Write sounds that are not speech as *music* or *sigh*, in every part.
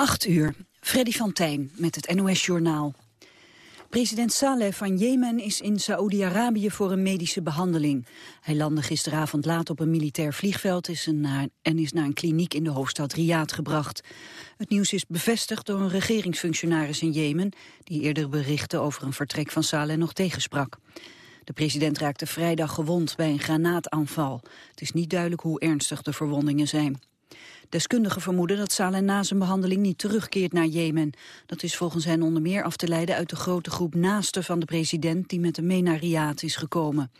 8 uur. Freddy van Tijn met het NOS-journaal. President Saleh van Jemen is in Saoedi-Arabië voor een medische behandeling. Hij landde gisteravond laat op een militair vliegveld en is naar een kliniek in de hoofdstad Riyadh gebracht. Het nieuws is bevestigd door een regeringsfunctionaris in Jemen... die eerder berichten over een vertrek van Saleh nog tegensprak. De president raakte vrijdag gewond bij een granaataanval. Het is niet duidelijk hoe ernstig de verwondingen zijn. Deskundigen vermoeden dat Saleh na zijn behandeling niet terugkeert naar Jemen. Dat is volgens hen onder meer af te leiden uit de grote groep naasten van de president die met naar Riyadh is gekomen.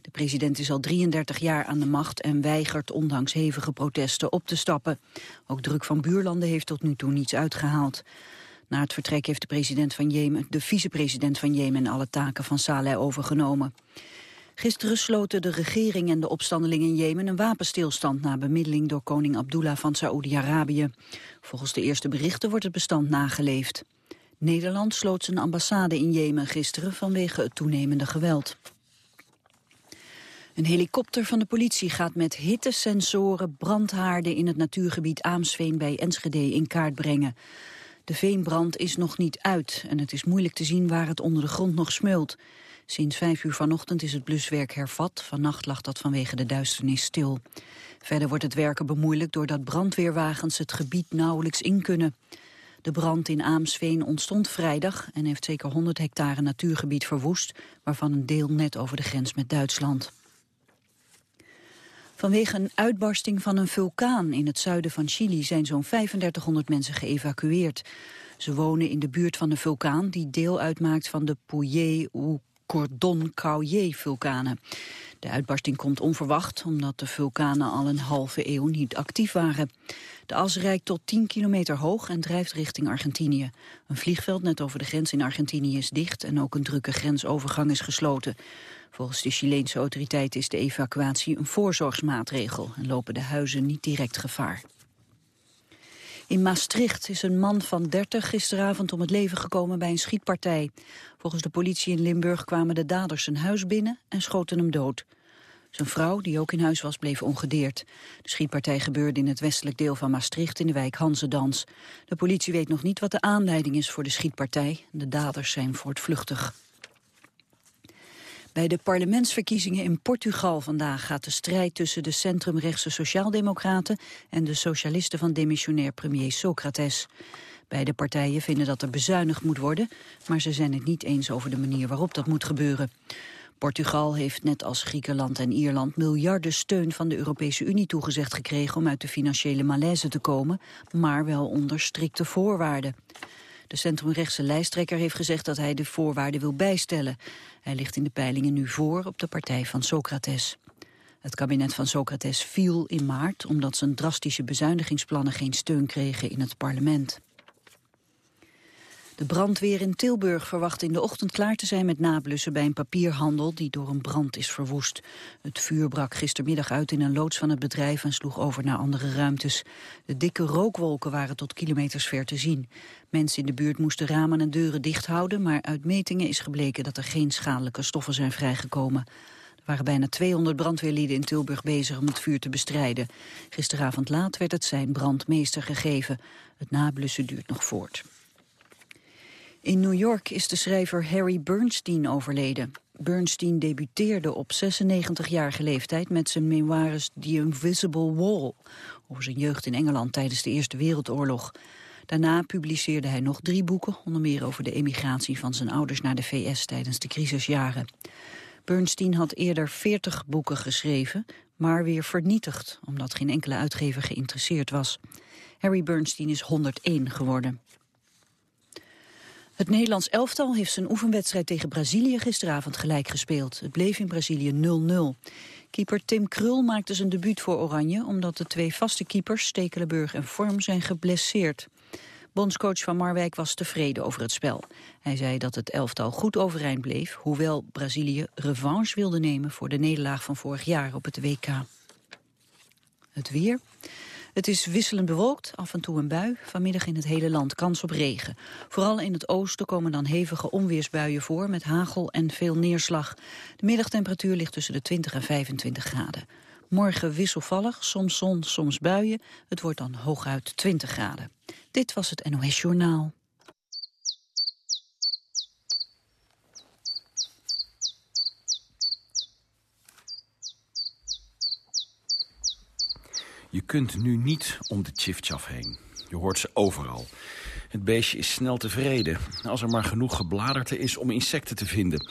De president is al 33 jaar aan de macht en weigert ondanks hevige protesten op te stappen. Ook druk van buurlanden heeft tot nu toe niets uitgehaald. Na het vertrek heeft de president van Jemen, de vicepresident van Jemen alle taken van Saleh overgenomen. Gisteren sloten de regering en de opstandelingen in Jemen een wapenstilstand na bemiddeling door koning Abdullah van Saoedi-Arabië. Volgens de eerste berichten wordt het bestand nageleefd. Nederland sloot zijn ambassade in Jemen gisteren vanwege het toenemende geweld. Een helikopter van de politie gaat met hittesensoren brandhaarden in het natuurgebied Aamsveen bij Enschede in kaart brengen. De veenbrand is nog niet uit en het is moeilijk te zien waar het onder de grond nog smeult. Sinds vijf uur vanochtend is het bluswerk hervat. Vannacht lag dat vanwege de duisternis stil. Verder wordt het werken bemoeilijkt doordat brandweerwagens het gebied nauwelijks in kunnen. De brand in Aamsveen ontstond vrijdag en heeft zeker 100 hectare natuurgebied verwoest, waarvan een deel net over de grens met Duitsland. Vanwege een uitbarsting van een vulkaan in het zuiden van Chili zijn zo'n 3500 mensen geëvacueerd. Ze wonen in de buurt van de vulkaan die deel uitmaakt van de Puye Cordon Cauye-vulkanen. De uitbarsting komt onverwacht, omdat de vulkanen al een halve eeuw niet actief waren. De as reikt tot 10 kilometer hoog en drijft richting Argentinië. Een vliegveld net over de grens in Argentinië is dicht en ook een drukke grensovergang is gesloten. Volgens de Chileense autoriteiten is de evacuatie een voorzorgsmaatregel en lopen de huizen niet direct gevaar. In Maastricht is een man van 30 gisteravond om het leven gekomen bij een schietpartij. Volgens de politie in Limburg kwamen de daders zijn huis binnen en schoten hem dood. Zijn vrouw, die ook in huis was, bleef ongedeerd. De schietpartij gebeurde in het westelijk deel van Maastricht in de wijk Hansedans. De politie weet nog niet wat de aanleiding is voor de schietpartij. De daders zijn voortvluchtig. Bij de parlementsverkiezingen in Portugal vandaag gaat de strijd tussen de centrumrechtse sociaaldemocraten en de socialisten van demissionair premier Socrates. Beide partijen vinden dat er bezuinigd moet worden, maar ze zijn het niet eens over de manier waarop dat moet gebeuren. Portugal heeft net als Griekenland en Ierland miljarden steun van de Europese Unie toegezegd gekregen om uit de financiële malaise te komen, maar wel onder strikte voorwaarden. De centrumrechtse lijsttrekker heeft gezegd dat hij de voorwaarden wil bijstellen. Hij ligt in de peilingen nu voor op de partij van Socrates. Het kabinet van Socrates viel in maart omdat zijn drastische bezuinigingsplannen geen steun kregen in het parlement. De brandweer in Tilburg verwacht in de ochtend klaar te zijn met nablussen bij een papierhandel die door een brand is verwoest. Het vuur brak gistermiddag uit in een loods van het bedrijf en sloeg over naar andere ruimtes. De dikke rookwolken waren tot kilometers ver te zien. Mensen in de buurt moesten ramen en deuren dicht houden, maar uit metingen is gebleken dat er geen schadelijke stoffen zijn vrijgekomen. Er waren bijna 200 brandweerlieden in Tilburg bezig om het vuur te bestrijden. Gisteravond laat werd het zijn brandmeester gegeven. Het nablussen duurt nog voort. In New York is de schrijver Harry Bernstein overleden. Bernstein debuteerde op 96-jarige leeftijd met zijn memoires The Invisible Wall... over zijn jeugd in Engeland tijdens de Eerste Wereldoorlog. Daarna publiceerde hij nog drie boeken, onder meer over de emigratie van zijn ouders naar de VS tijdens de crisisjaren. Bernstein had eerder 40 boeken geschreven, maar weer vernietigd, omdat geen enkele uitgever geïnteresseerd was. Harry Bernstein is 101 geworden. Het Nederlands elftal heeft zijn oefenwedstrijd tegen Brazilië gisteravond gelijk gespeeld. Het bleef in Brazilië 0-0. Keeper Tim Krul maakte zijn debuut voor Oranje... omdat de twee vaste keepers, Stekelenburg en Vorm, zijn geblesseerd. Bondscoach van Marwijk was tevreden over het spel. Hij zei dat het elftal goed overeind bleef... hoewel Brazilië revanche wilde nemen voor de nederlaag van vorig jaar op het WK. Het weer... Het is wisselend bewolkt, af en toe een bui. Vanmiddag in het hele land kans op regen. Vooral in het oosten komen dan hevige onweersbuien voor... met hagel en veel neerslag. De middagtemperatuur ligt tussen de 20 en 25 graden. Morgen wisselvallig, soms zon, soms buien. Het wordt dan hooguit 20 graden. Dit was het NOS Journaal. Je kunt nu niet om de chifchaf heen. Je hoort ze overal. Het beestje is snel tevreden, als er maar genoeg gebladerte is om insecten te vinden.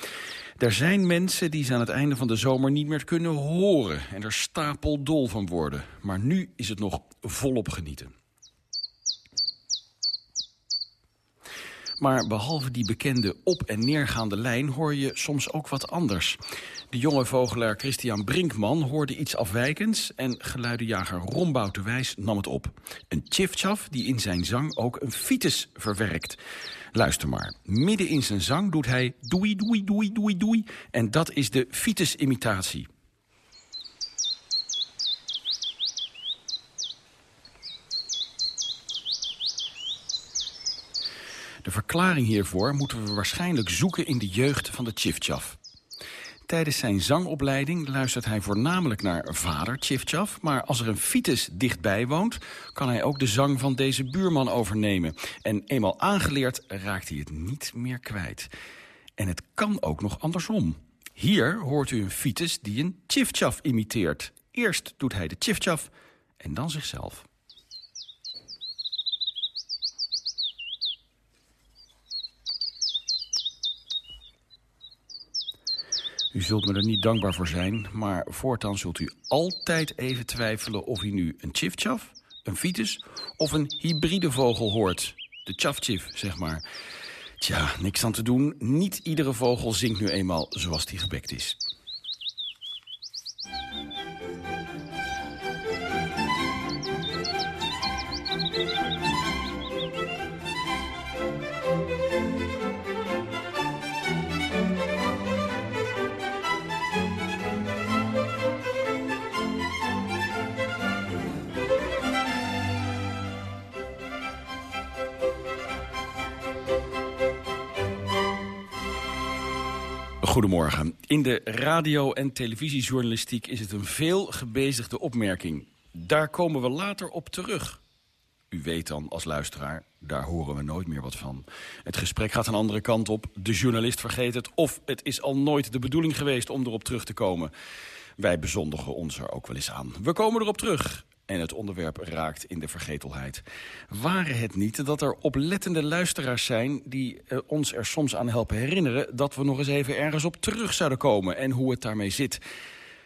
Er zijn mensen die ze aan het einde van de zomer niet meer kunnen horen... en er stapeldol van worden. Maar nu is het nog volop genieten. Maar behalve die bekende op- en neergaande lijn hoor je soms ook wat anders. De jonge vogelaar Christian Brinkman hoorde iets afwijkends... en geluidenjager Ron Wijs nam het op. Een chifchaf die in zijn zang ook een fiets verwerkt. Luister maar. Midden in zijn zang doet hij doei, doei, doei, doei, doei. En dat is de fietsesimitatie. De verklaring hiervoor moeten we waarschijnlijk zoeken in de jeugd van de Chifchaf. Tijdens zijn zangopleiding luistert hij voornamelijk naar vader Chifchaf... maar als er een fiets dichtbij woont, kan hij ook de zang van deze buurman overnemen. En eenmaal aangeleerd raakt hij het niet meer kwijt. En het kan ook nog andersom. Hier hoort u een fiets die een Chifchaf imiteert. Eerst doet hij de Chifchaf en dan zichzelf. U zult me er niet dankbaar voor zijn, maar voortaan zult u altijd even twijfelen... of u nu een chifchaf, een fiets of een hybride vogel hoort. De chafchif, zeg maar. Tja, niks aan te doen. Niet iedere vogel zingt nu eenmaal zoals die gebekt is. Goedemorgen. In de radio- en televisiejournalistiek is het een veel gebezigde opmerking. Daar komen we later op terug. U weet dan als luisteraar, daar horen we nooit meer wat van. Het gesprek gaat een andere kant op, de journalist vergeet het... of het is al nooit de bedoeling geweest om erop terug te komen. Wij bezondigen ons er ook wel eens aan. We komen erop terug en het onderwerp raakt in de vergetelheid. Waren het niet dat er oplettende luisteraars zijn... die eh, ons er soms aan helpen herinneren... dat we nog eens even ergens op terug zouden komen en hoe het daarmee zit...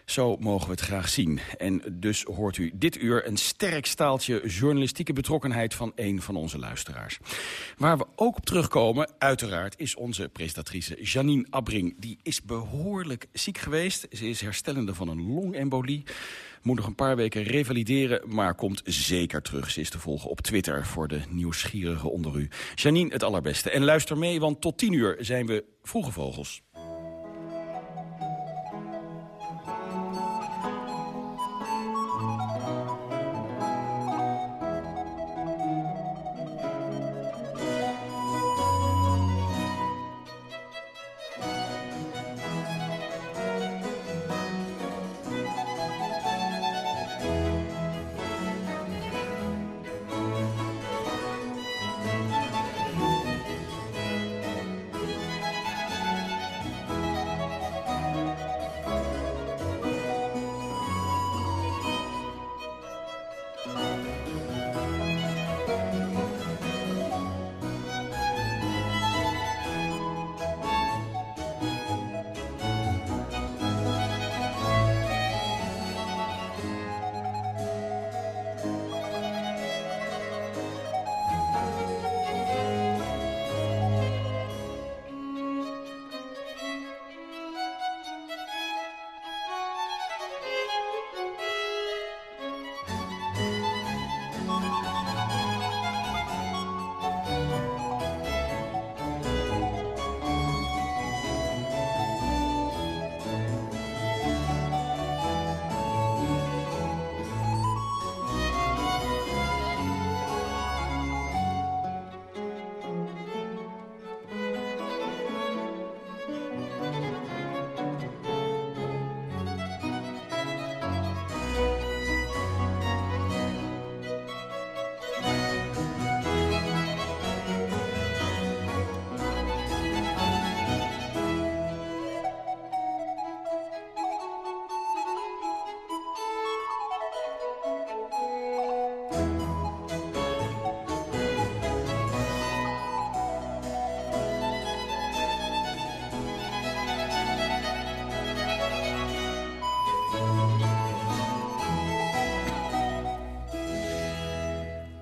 Zo mogen we het graag zien. En dus hoort u dit uur een sterk staaltje journalistieke betrokkenheid van een van onze luisteraars. Waar we ook op terugkomen, uiteraard, is onze presentatrice Janine Abring. Die is behoorlijk ziek geweest. Ze is herstellende van een longembolie. Moet nog een paar weken revalideren, maar komt zeker terug. Ze is te volgen op Twitter voor de nieuwsgierigen onder u. Janine, het allerbeste. En luister mee, want tot tien uur zijn we Vroege Vogels.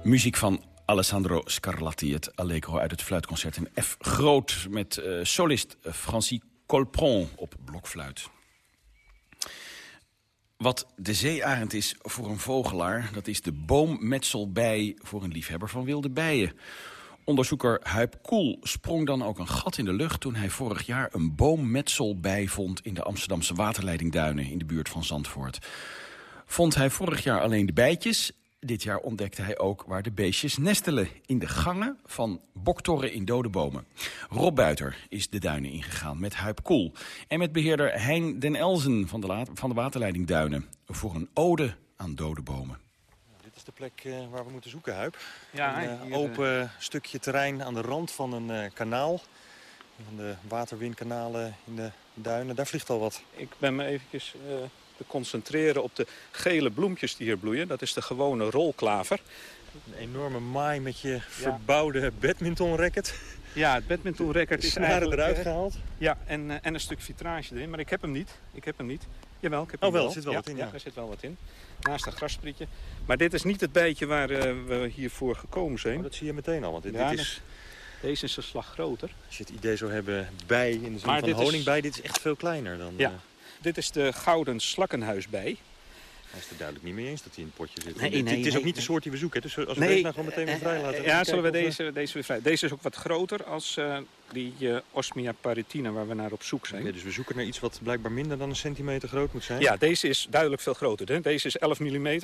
Muziek van Alessandro Scarlatti, het Allegro uit het fluitconcert in F groot... met uh, solist Francis Colpron op blokfluit. Wat de zeearend is voor een vogelaar... dat is de boommetselbij voor een liefhebber van wilde bijen. Onderzoeker Huip Koel sprong dan ook een gat in de lucht... toen hij vorig jaar een boommetselbij vond... in de Amsterdamse waterleidingduinen in de buurt van Zandvoort. Vond hij vorig jaar alleen de bijtjes dit jaar ontdekte hij ook waar de beestjes nestelen. In de gangen van boktorren in dode bomen. Rob Buiter is de duinen ingegaan met Huip Koel. En met beheerder Hein den Elzen van de, van de waterleiding Duinen. Voor een ode aan dode bomen. Dit is de plek uh, waar we moeten zoeken, Huip. Ja, een uh, open stukje terrein aan de rand van een uh, kanaal. Van de waterwindkanalen in de duinen. Daar vliegt al wat. Ik ben me eventjes concentreren op de gele bloempjes die hier bloeien. Dat is de gewone rolklaver. Een enorme maai met je verbouwde badmintonracket. Ja, het badmintonracket is eigenlijk... eruit gehaald. Ja, en, uh, en een stuk vitrage erin. Maar ik heb hem niet. Ik heb hem niet. Jawel, ik heb oh, hem wel. Er zit wel wat in, ja. er zit wel wat in. Naast een grassprietje. Maar dit is niet het bijtje waar uh, we hiervoor gekomen zijn. Oh, dat zie je meteen al. Want dit, ja, dit is... Deze is een slag groter. Als je het idee zou hebben bij, in de zin maar van honingbij, is... dit is echt veel kleiner dan... Ja, uh... Dit is de gouden slakkenhuisbij. Hij is er duidelijk niet mee eens dat hij in het potje zit. Nee, nee, het, het is ook niet de soort die we zoeken. Dus als we deze nou gewoon meteen weer vrij laten. Ja, zullen we deze, deze weer vrij. Deze is ook wat groter als uh, die uh, Osmia paritina waar we naar op zoek zijn. Nee, dus we zoeken naar iets wat blijkbaar minder dan een centimeter groot moet zijn? Ja, deze is duidelijk veel groter. Hè? Deze is 11 mm.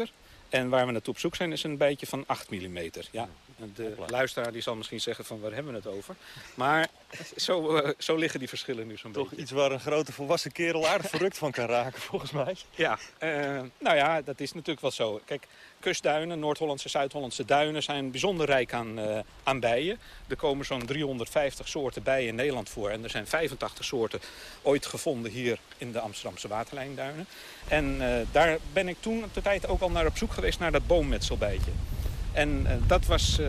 En waar we naartoe op zoek zijn is een bijtje van 8 mm. Ja, de luisteraar die zal misschien zeggen van waar hebben we het over. Maar *laughs* zo, uh, zo liggen die verschillen nu zo'n beetje. Toch iets waar een grote volwassen kerel aardig verrukt van kan raken *laughs* volgens mij. Ja, uh, nou ja, dat is natuurlijk wel zo. Kijk, kustduinen, Noord-Hollandse, Zuid-Hollandse duinen zijn bijzonder rijk aan, uh, aan bijen. Er komen zo'n 350 soorten bijen in Nederland voor. En er zijn 85 soorten ooit gevonden hier in de Amsterdamse waterlijnduinen. En daar ben ik toen op de tijd ook al naar op zoek geweest naar dat boommetselbijtje. En uh, dat was,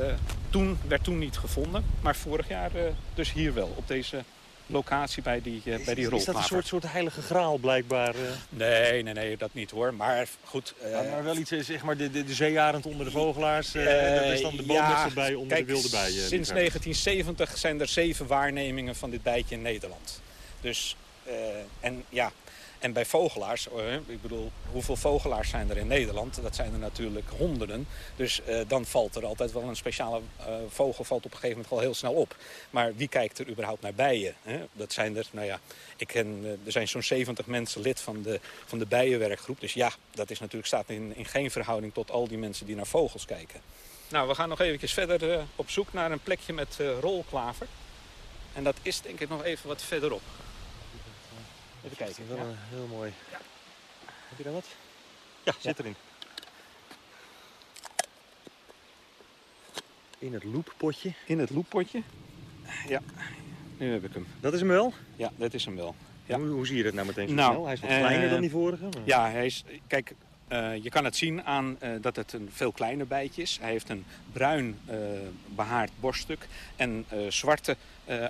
toen, werd toen niet gevonden. Maar vorig jaar dus hier wel, op deze locatie bij die, uh, bij die. Is dat een soort, soort heilige graal blijkbaar? Uh... Nee, nee, nee, dat niet hoor. Maar goed... Uh... Ja, maar wel iets, zeg maar, de, de, de zeearend onder de vogelaars. dat is dan de ja, onder kijk, de wilde bijen. Sinds 1970 zijn er zeven waarnemingen van dit bijtje in Nederland. Dus, en ja, en bij vogelaars, ik bedoel, hoeveel vogelaars zijn er in Nederland? Dat zijn er natuurlijk honderden. Dus uh, dan valt er altijd wel een speciale uh, vogel valt op een gegeven moment wel heel snel op. Maar wie kijkt er überhaupt naar bijen? Hè? Dat zijn er, nou ja, ik ken, uh, er zijn zo'n 70 mensen lid van de, van de bijenwerkgroep. Dus ja, dat is natuurlijk, staat in, in geen verhouding tot al die mensen die naar vogels kijken. Nou, we gaan nog eventjes verder op zoek naar een plekje met rolklaver. En dat is denk ik nog even wat verderop. Even kijken. Wel ja. een heel mooi. Ja. Heb je daar wat? Ja, zit erin. In het looppotje. In het looppotje. Ja, nu heb ik hem. Dat is hem wel? Ja, dat is hem wel. Ja. Hoe, hoe zie je dat nou meteen zo nou, snel? Hij is wat kleiner uh, dan die vorige. Maar... Ja, hij is... Kijk, uh, je kan het zien aan uh, dat het een veel kleiner bijtje is. Hij heeft een bruin uh, behaard borststuk en zwarte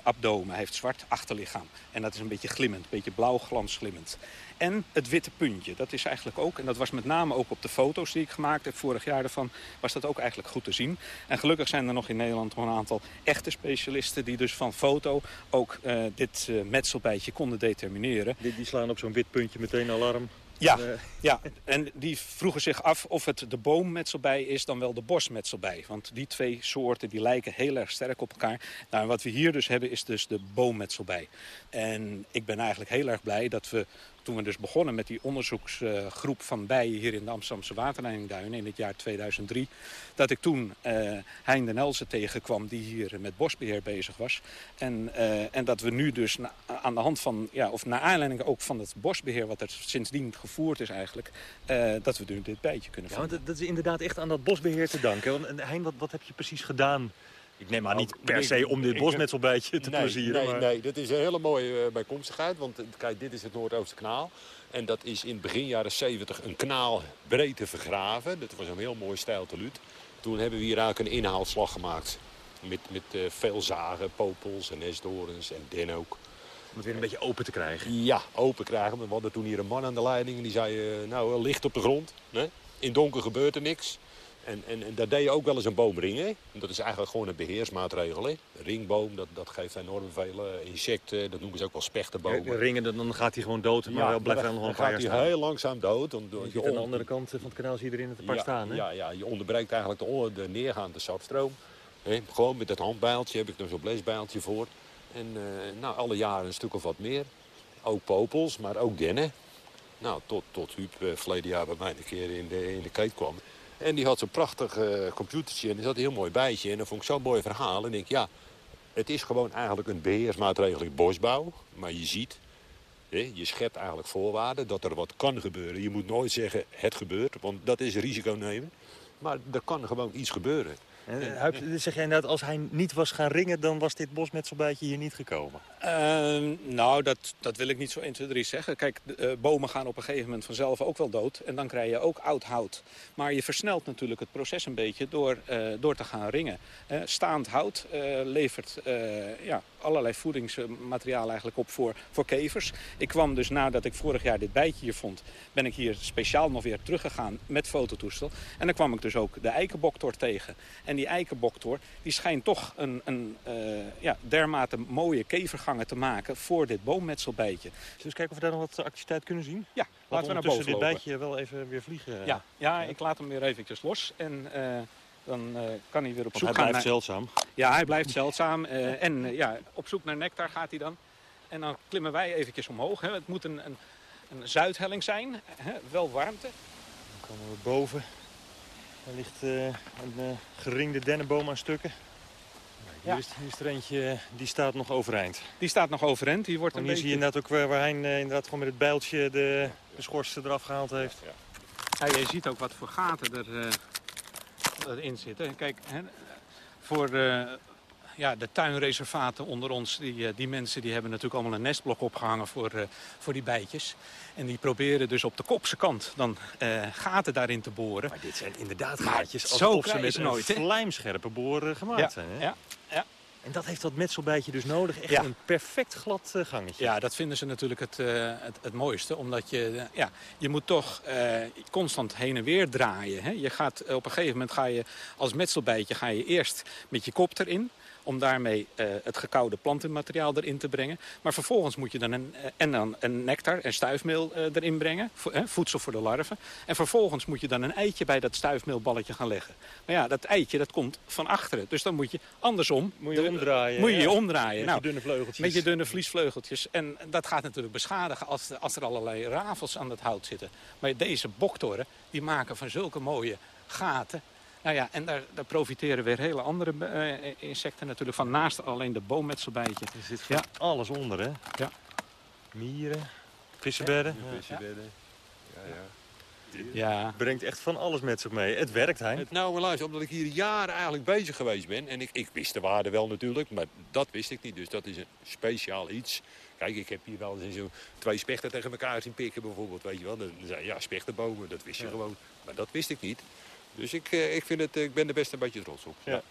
abdomen. Hij heeft zwart achterlichaam. En dat is een beetje glimmend, een beetje blauw glansglimmend. En het witte puntje, dat is eigenlijk ook, en dat was met name ook op de foto's die ik gemaakt heb vorig jaar ervan, was dat ook eigenlijk goed te zien. En gelukkig zijn er nog in Nederland nog een aantal echte specialisten die dus van foto ook dit metselbijtje konden determineren. Die, die slaan op zo'n wit puntje meteen alarm. Ja, en, uh... *laughs* ja, en die vroegen zich af of het de boommetselbij is dan wel de bosmetselbij. Want die twee soorten die lijken heel erg sterk op elkaar. Nou, wat we hier dus hebben is dus de boommetselbij. En ik ben eigenlijk heel erg blij dat we toen we dus begonnen met die onderzoeksgroep van bijen hier in de Amsterdamse waterleidingduinen in het jaar 2003, dat ik toen uh, Hein de Nelsen tegenkwam die hier met bosbeheer bezig was. En, uh, en dat we nu dus na, aan de hand van, ja, of naar aanleiding ook van het bosbeheer wat er sindsdien gevoerd is eigenlijk, uh, dat we nu dit bijtje kunnen vinden. Ja, want dat is inderdaad echt aan dat bosbeheer te danken. Want, hein, wat, wat heb je precies gedaan? Ik neem maar niet per se om dit bosmetselbijtje te *laughs* nee, plezieren. Nee, maar... nee, dat is een hele mooie uh, bijkomstigheid. Want kijk, dit is het Noordoosterkanaal. En dat is in begin jaren 70 een kanaal breedte vergraven. Dat was een heel mooi stijl teluut. Toen hebben we hier eigenlijk een inhaalslag gemaakt. Met, met uh, veel zagen, popels en nesdorens en den ook. Om het weer een beetje open te krijgen. Ja, open krijgen. We hadden toen hier een man aan de leiding. En die zei, uh, nou, licht op de grond. Hè? In donker gebeurt er niks. En, en, en daar deed je ook wel eens een boom ringen. Dat is eigenlijk gewoon een beheersmaatregel. Hè? Een ringboom, dat, dat geeft enorm veel uh, insecten. Dat noemen ze ook wel spechtenbomen. Ja, ringen, dan gaat hij gewoon dood. Maar ja, blijft hij nog een paar jaar staan. heel langzaam dood. Je, je aan de andere kant van het kanaal zie je erin het ja, staan. Hè? Ja, ja, je onderbreekt eigenlijk de, de neergaande sapstroom. Hè? Gewoon met dat handbijltje heb ik er zo'n blesbijltje voor. En uh, nou, alle jaren een stuk of wat meer. Ook popels, maar ook dennen. Nou, tot, tot Huub uh, verleden jaar bij mij een keer in de, in de keet kwam. En die had zo'n prachtig uh, computertje en er zat een heel mooi bijtje. En dat vond ik zo'n mooi verhaal. En ik denk, ja, het is gewoon eigenlijk een beheersmaatregel in bosbouw. Maar je ziet, hè, je schept eigenlijk voorwaarden dat er wat kan gebeuren. Je moet nooit zeggen, het gebeurt, want dat is risico nemen. Maar er kan gewoon iets gebeuren. Huip, zeg jij inderdaad, als hij niet was gaan ringen... dan was dit bosmetselbijtje hier niet gekomen? Uh, nou, dat, dat wil ik niet zo 1, 2, 3 zeggen. Kijk, de, uh, bomen gaan op een gegeven moment vanzelf ook wel dood. En dan krijg je ook oud hout. Maar je versnelt natuurlijk het proces een beetje door, uh, door te gaan ringen. staand hout levert ja, allerlei voedingsmateriaal eigenlijk op voor, voor kevers. Ik kwam dus nadat ik vorig jaar dit bijtje hier vond... ben ik hier speciaal nog weer teruggegaan met fototoestel. En dan kwam ik dus ook de eikenboktor tegen. En die eikenboktor die schijnt toch een, een ja, dermate mooie kevergang te maken voor dit boommetselbijtje. Zullen we eens kijken of we daar nog wat activiteit kunnen zien? Ja, laten we naar boven dit bijtje wel even weer vliegen. Ja, ja, ik laat hem weer eventjes los en uh, dan uh, kan hij weer op zoek hij gaan. blijft zeldzaam. Ja, hij blijft zeldzaam. En ja, op zoek naar nectar gaat hij dan. En dan klimmen wij eventjes omhoog. Hè. Het moet een, een, een zuidhelling zijn, hè. wel warmte. Dan komen we boven. Er ligt een geringde dennenboom aan stukken. Hier, ja. is, hier is er eentje, die staat nog overeind. Die staat nog overeind. Die wordt een hier beetje... zie je net ook waar hij uh, inderdaad gewoon met het bijltje de, de schors eraf gehaald heeft. Ja. Ja, je ziet ook wat voor gaten er, uh, erin zitten. Kijk, hè, voor uh, ja, de tuinreservaten onder ons, die, die mensen die hebben natuurlijk allemaal een nestblok opgehangen voor, voor die bijtjes. En die proberen dus op de kopse kant dan uh, gaten daarin te boren. Maar dit zijn inderdaad gaatjes zo alsof ze met nooit, een vlijmscherpe boren gemaakt ja, zijn. Hè? Ja, ja. En dat heeft dat metselbijtje dus nodig. Echt ja. een perfect glad uh, gangetje. Ja, dat vinden ze natuurlijk het, uh, het, het, mooiste. Omdat je, uh, ja, je moet toch constant heen en weer draaien. Hè? Je gaat, op een gegeven moment ga je als metselbijtje ga je eerst met je kop erin om daarmee uh, het gekoude plantenmateriaal erin te brengen. Maar vervolgens moet je dan een, uh, en dan een nectar en stuifmeel uh, erin brengen, vo voedsel voor de larven. En vervolgens moet je dan een eitje bij dat stuifmeelballetje gaan leggen. Maar ja, dat eitje dat komt van achteren. Dus dan moet je andersom... Moet je de, omdraaien. Moet je ja. je omdraaien. Met nou, je dunne vleugeltjes. Met je dunne vliesvleugeltjes. En dat gaat natuurlijk beschadigen als, als er allerlei rafels aan het hout zitten. Maar deze boktoren, die maken van zulke mooie gaten nou ja, en daar, daar profiteren weer hele andere uh, insecten natuurlijk van. Naast alleen de boommetselbijtje. Er zit ja. alles onder, hè? Ja. Mieren, vissenbedden. Ja, vissenbedden. Ja, ja. Ja. Brengt echt van alles met zich mee. Het werkt, hè? Nou, luister, omdat ik hier jaren eigenlijk bezig geweest ben. En ik, ik wist de waarde wel natuurlijk, maar dat wist ik niet. Dus dat is een speciaal iets. Kijk, ik heb hier wel eens zo twee spechten tegen elkaar zien pikken bijvoorbeeld. Weet je wel, dan zei ja, spechtenbomen, dat wist je ja. gewoon. Maar dat wist ik niet. Dus ik, eh, ik, vind het, eh, ik ben er best een beetje trots op. Ja.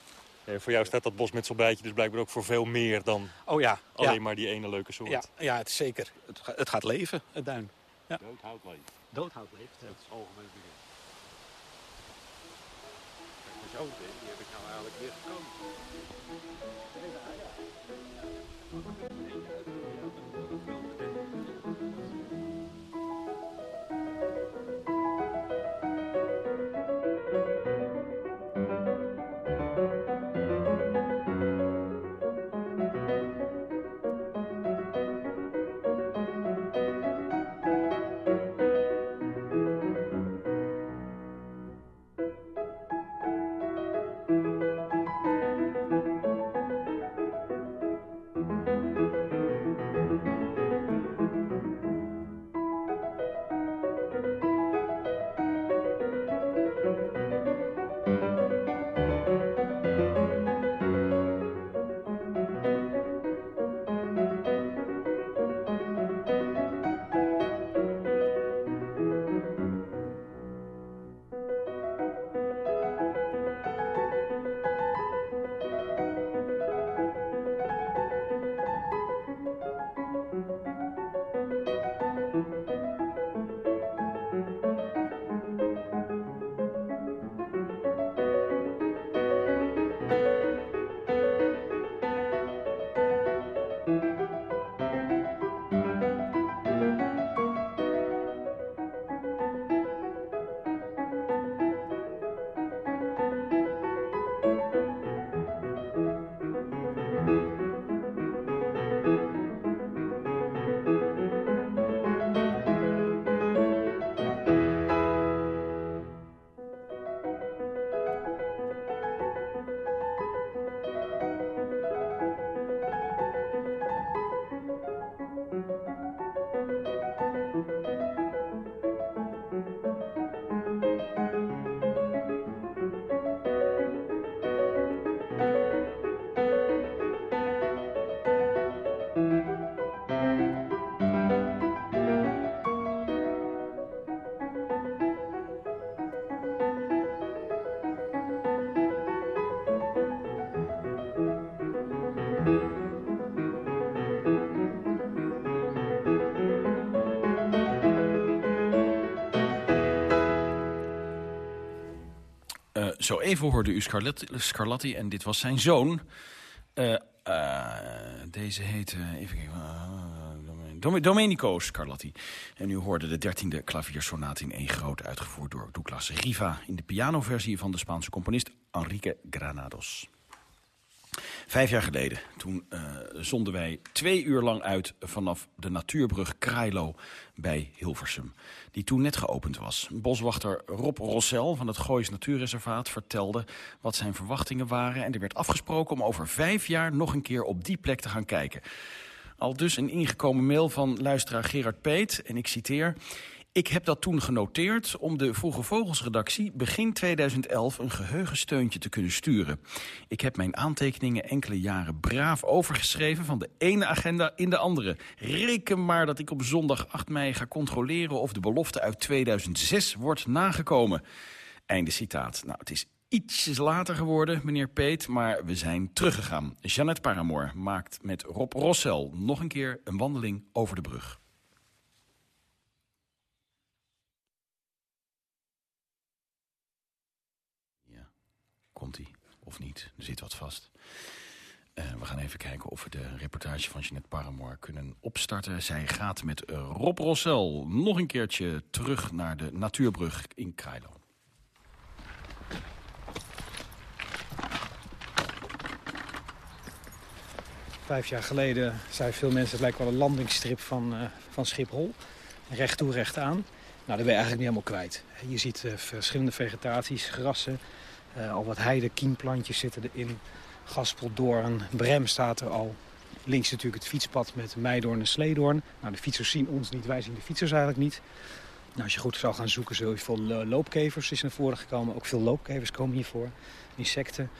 Voor jou staat dat bosmetselbijtje dus blijkbaar ook voor veel meer dan oh ja, alleen maar die ene leuke soort. Ja, ja het is zeker. Het, het gaat leven, het duin. Ja. Doodhout leeft. Doodhout leeft. Ja. Dat is algemeen begin. Kijk, die heb ik nou eigenlijk weer gekant. Zo even hoorde u Scarlatti, en dit was zijn zoon. Uh, deze heet, even kijken, Domenico Scarlatti. En u hoorde de dertiende klaviersonate in één groot... uitgevoerd door Douglas Riva... in de pianoversie van de Spaanse componist Enrique Granados. Vijf jaar geleden, toen zonden wij twee uur lang uit vanaf de natuurbrug Krailo bij Hilversum. Die toen net geopend was. Boswachter Rob Rossel van het Goois Natuurreservaat vertelde wat zijn verwachtingen waren. En er werd afgesproken om over vijf jaar nog een keer op die plek te gaan kijken. Al dus een ingekomen mail van luisteraar Gerard Peet. En ik citeer... Ik heb dat toen genoteerd om de Vroege Vogels-redactie begin 2011 een geheugensteuntje te kunnen sturen. Ik heb mijn aantekeningen enkele jaren braaf overgeschreven van de ene agenda in de andere. Reken maar dat ik op zondag 8 mei ga controleren of de belofte uit 2006 wordt nagekomen. Einde citaat. Nou, het is ietsjes later geworden, meneer Peet, maar we zijn teruggegaan. Jeannette Paramoor maakt met Rob Rossel nog een keer een wandeling over de brug. Komt hij of niet? Er zit wat vast. Uh, we gaan even kijken of we de reportage van Jeanette Paramoor kunnen opstarten. Zij gaat met Rob Rossel nog een keertje terug naar de natuurbrug in Krailo. Vijf jaar geleden zei veel mensen... het lijkt wel een landingsstrip van, uh, van Schiphol. Recht toe, recht aan. Nou, dat ben je eigenlijk niet helemaal kwijt. Je ziet uh, verschillende vegetaties, grassen, uh, al wat heide, kiemplantjes zitten erin. Gaspeldoorn, Brem staat er al. Links natuurlijk het fietspad met Meidoorn en Sleedoorn. Nou, de fietsers zien ons niet, wij zien de fietsers eigenlijk niet. Nou, als je goed zou gaan zoeken, zul je veel eh, loopkevers is naar voren gekomen. Ook veel loopkevers komen hiervoor. Insecten,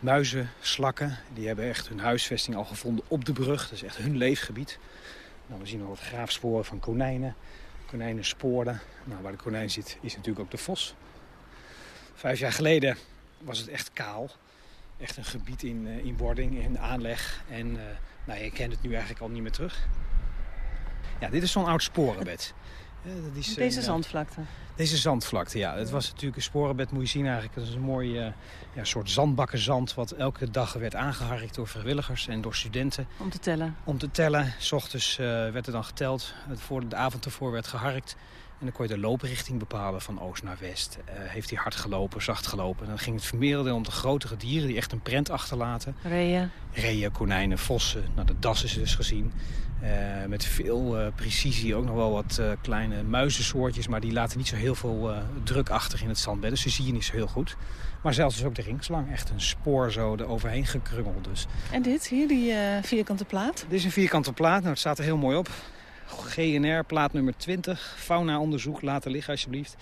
muizen, slakken. Die hebben echt hun huisvesting al gevonden op de brug. Dat is echt hun leefgebied. Nou, we zien nog wat graafsporen van konijnen. Konijnen sporen. Nou, waar de konijn zit is natuurlijk ook de vos. Vijf jaar geleden was het echt kaal. Echt een gebied in, uh, in wording, in aanleg. En uh, nou, je kent het nu eigenlijk al niet meer terug. Ja, dit is zo'n oud sporenbed. *laughs* dat is, deze zandvlakte? Deze zandvlakte, ja. Het was natuurlijk een sporenbed, moet je zien eigenlijk. Dat is een mooi uh, ja, soort zandbakkenzand... wat elke dag werd aangeharkt door vrijwilligers en door studenten. Om te tellen? Om te tellen. S ochtends werd er dan geteld. Voor de avond ervoor werd geharkt. En dan kon je de looprichting bepalen van oost naar west. Uh, heeft hij hard gelopen, zacht gelopen. En dan ging het vermeerderen om de grotere dieren die echt een prent achterlaten. Reeën. Reeën, konijnen, vossen. Nou, de das is dus gezien. Uh, met veel uh, precisie ook nog wel wat kleine muizensoortjes. Maar die laten niet zo heel veel druk achter in het zandbed. Dus die zie je niet zo heel goed. Maar zelfs dus ook de ringslang. Echt een spoor zo eroverheen gekrungeld. Dus. En dit hier, die vierkante plaat? Dit is een vierkante plaat. Nou, het staat er heel mooi op. GNR, plaat nummer 20. Fauna-onderzoek, laten liggen alsjeblieft.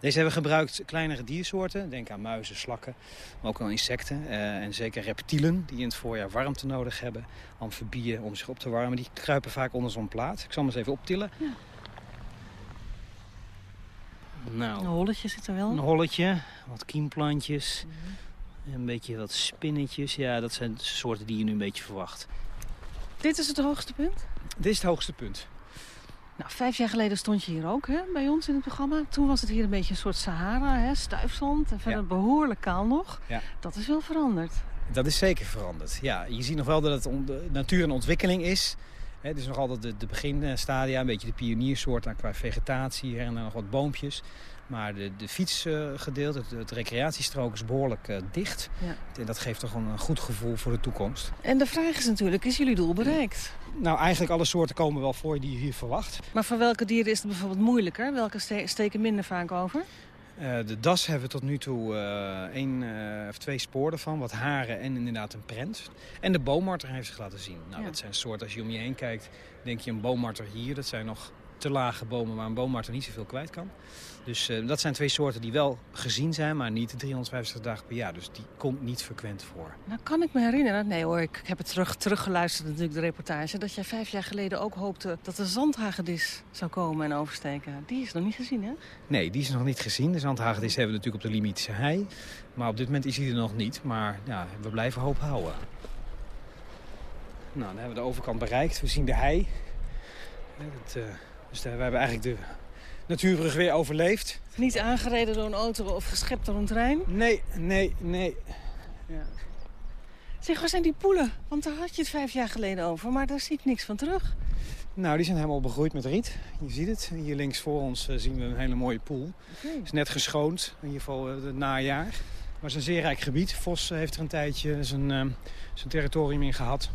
Deze hebben gebruikt kleinere diersoorten. Denk aan muizen, slakken, maar ook wel insecten. Uh, en zeker reptielen die in het voorjaar warmte nodig hebben. Amfibieën om zich op te warmen. Die kruipen vaak onder zo'n plaat. Ik zal hem eens even optillen. Ja. Nou, een holletje zit er wel. Een holletje, wat kiemplantjes. Mhm. Een beetje wat spinnetjes. Ja, dat zijn de soorten die je nu een beetje verwacht. Dit is het hoogste punt? Dit is het hoogste punt. Nou, vijf jaar geleden stond je hier ook hè, bij ons in het programma. Toen was het hier een beetje een soort Sahara, hè, stuifzand en verder behoorlijk kaal nog. Ja. Dat is wel veranderd. Dat is zeker veranderd. Ja, je ziet nog wel dat het de natuur een ontwikkeling is. Het is nog altijd de, de beginstadia, een beetje de pioniersoort qua vegetatie. en dan nog wat boompjes. Maar de, de fietsgedeelte, het, het, recreatiestrook is behoorlijk uh, dicht. Ja. En dat geeft toch een, een, goed gevoel voor de toekomst. En de vraag is natuurlijk, is jullie doel bereikt? Nou, eigenlijk alle soorten komen wel voor die je hier verwacht. Maar voor welke dieren is het bijvoorbeeld moeilijker? Welke steken minder vaak over? Uh, de das hebben we tot nu toe uh, één uh, of twee sporen van. Wat haren en inderdaad een prent. En de boommarter heeft zich laten zien. Nou, ja. Dat zijn soorten, als je om je heen kijkt, denk je een boommarter hier. Dat zijn nog te lage bomen waar een boommarter niet zoveel kwijt kan. Dus uh, dat zijn twee soorten die wel gezien zijn, maar niet 350 dagen per jaar. Dus die komt niet frequent voor. Nou kan ik me herinneren, nee hoor, ik heb het terug, teruggeluisterd natuurlijk, de reportage... dat jij vijf jaar geleden ook hoopte dat de zandhagedis zou komen en oversteken. Die is nog niet gezien, hè? Nee, die is nog niet gezien. De zandhagedis hebben we natuurlijk op de Limitische hei. Maar op dit moment is hij er nog niet. Maar ja, we blijven hoop houden. Nou, dan hebben we de overkant bereikt. We zien de hei. Het, uh, dus we hebben eigenlijk de natuurbrug weer overleefd. Niet aangereden door een auto of geschept door een trein? Nee, nee, nee. Ja. Zeg, waar zijn die poelen? Want daar had je het vijf jaar geleden over, maar daar zie ik niks van terug. Nou, die zijn helemaal begroeid met riet. Je ziet het. Hier links voor ons uh, zien we een hele mooie poel. Het is net geschoond, in ieder geval het najaar. Maar het is een zeer rijk gebied. Vos heeft er een tijdje zijn, uh, zijn territorium in gehad.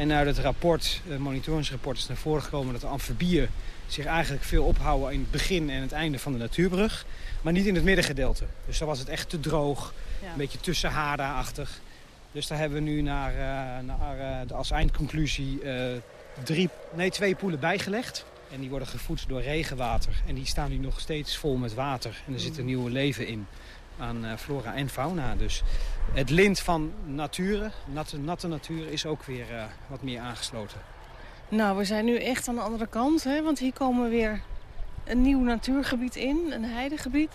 En uit het rapport, het monitoringsrapport, is naar voren gekomen dat de amfibieën zich eigenlijk veel ophouden in het begin en het einde van de natuurbrug. Maar niet in het middengedeelte. Dus dan was het echt te droog, ja. een beetje tussen achtig Dus daar hebben we nu naar, uh, naar uh, als eindconclusie uh, drie, nee, twee poelen bijgelegd. En die worden gevoed door regenwater. En die staan nu nog steeds vol met water. En er zit een nieuw leven in aan flora en fauna. Dus het lint van natuur, natte, natte natuur, is ook weer wat meer aangesloten. Nou, we zijn nu echt aan de andere kant, hè? want hier komen we weer een nieuw natuurgebied in, een heidegebied.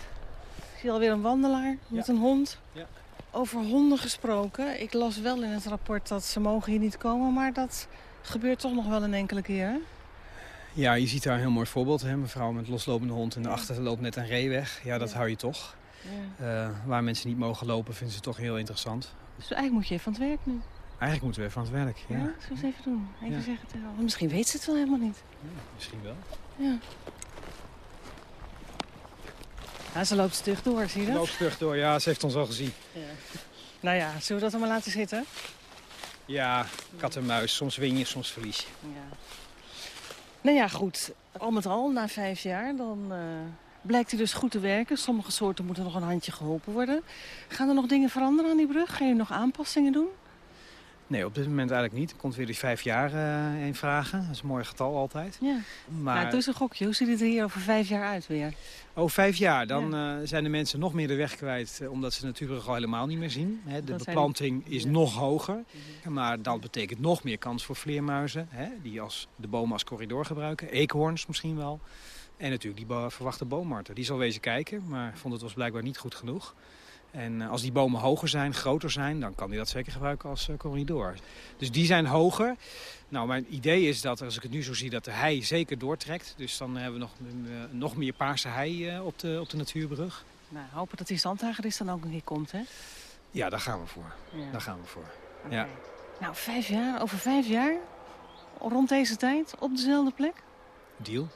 Ik zie alweer een wandelaar met een hond. Ja. Over honden gesproken. Ik las wel in het rapport dat ze mogen hier niet komen, maar dat gebeurt toch nog wel een enkele keer, hè? Ja, je ziet daar een heel mooi voorbeeld. Hè? Mevrouw met loslopende hond en de achter loopt net een ree weg. Ja, dat hou je toch. Uh, waar mensen niet mogen lopen vinden ze toch heel interessant. Dus eigenlijk moet je even van het werk nu. Eigenlijk moeten we even aan het werk, ja. Ja, zullen we eens even doen? Even zeggen tegen Misschien weet ze het wel helemaal niet. Ja, misschien wel. Ja. Ja, ze loopt stug door, zie je dat? Ze loopt stug door, ja, ze heeft ons al gezien. Ja. Nou ja, zullen we dat allemaal laten zitten? Ja, kat en muis. Soms win je, soms verlies je. Ja. Nou ja, goed. Al met al, na vijf jaar, dan uh, blijkt hij dus goed te werken. Sommige soorten moeten nog een handje geholpen worden. Gaan er nog dingen veranderen aan die brug? Ga je nog aanpassingen doen? Nee, op dit moment eigenlijk niet. Er komt weer die vijf jaar uh, in vragen. Dat is een mooi getal altijd. Ja. Maar... Nou, doe eens een gokje. Hoe ziet het er hier over vijf jaar uit weer? Oh, vijf jaar. Dan ja. uh, zijn de mensen nog meer de weg kwijt... Uh, omdat ze de natuurbrug al helemaal niet meer zien. De dat beplanting is ja. nog hoger. Maar dat betekent nog meer kans voor vleermuizen... Die als, de bomen als corridor gebruiken. Eekhoorns misschien wel. En natuurlijk die verwachte boommarter. Die zal wezen kijken, maar vond het was blijkbaar niet goed genoeg. En eh, als die bomen hoger zijn, groter zijn, dan kan hij dat zeker gebruiken als uh, corridor. Dus die zijn hoger. Nou, mijn idee is dat, als ik het nu zo zie, dat de hei zeker doortrekt. Dus dan hebben we nog, uh, nog meer paarse hei op, de, op de natuurbrug. Nou, hopen dat die zandhagedis dan ook een keer komt, hè? Ja, daar gaan we voor. Ja. Daar gaan we voor. Okay. Ja. Nou, vijf jaar, over vijf jaar, rond deze tijd, op dezelfde plek? Deal.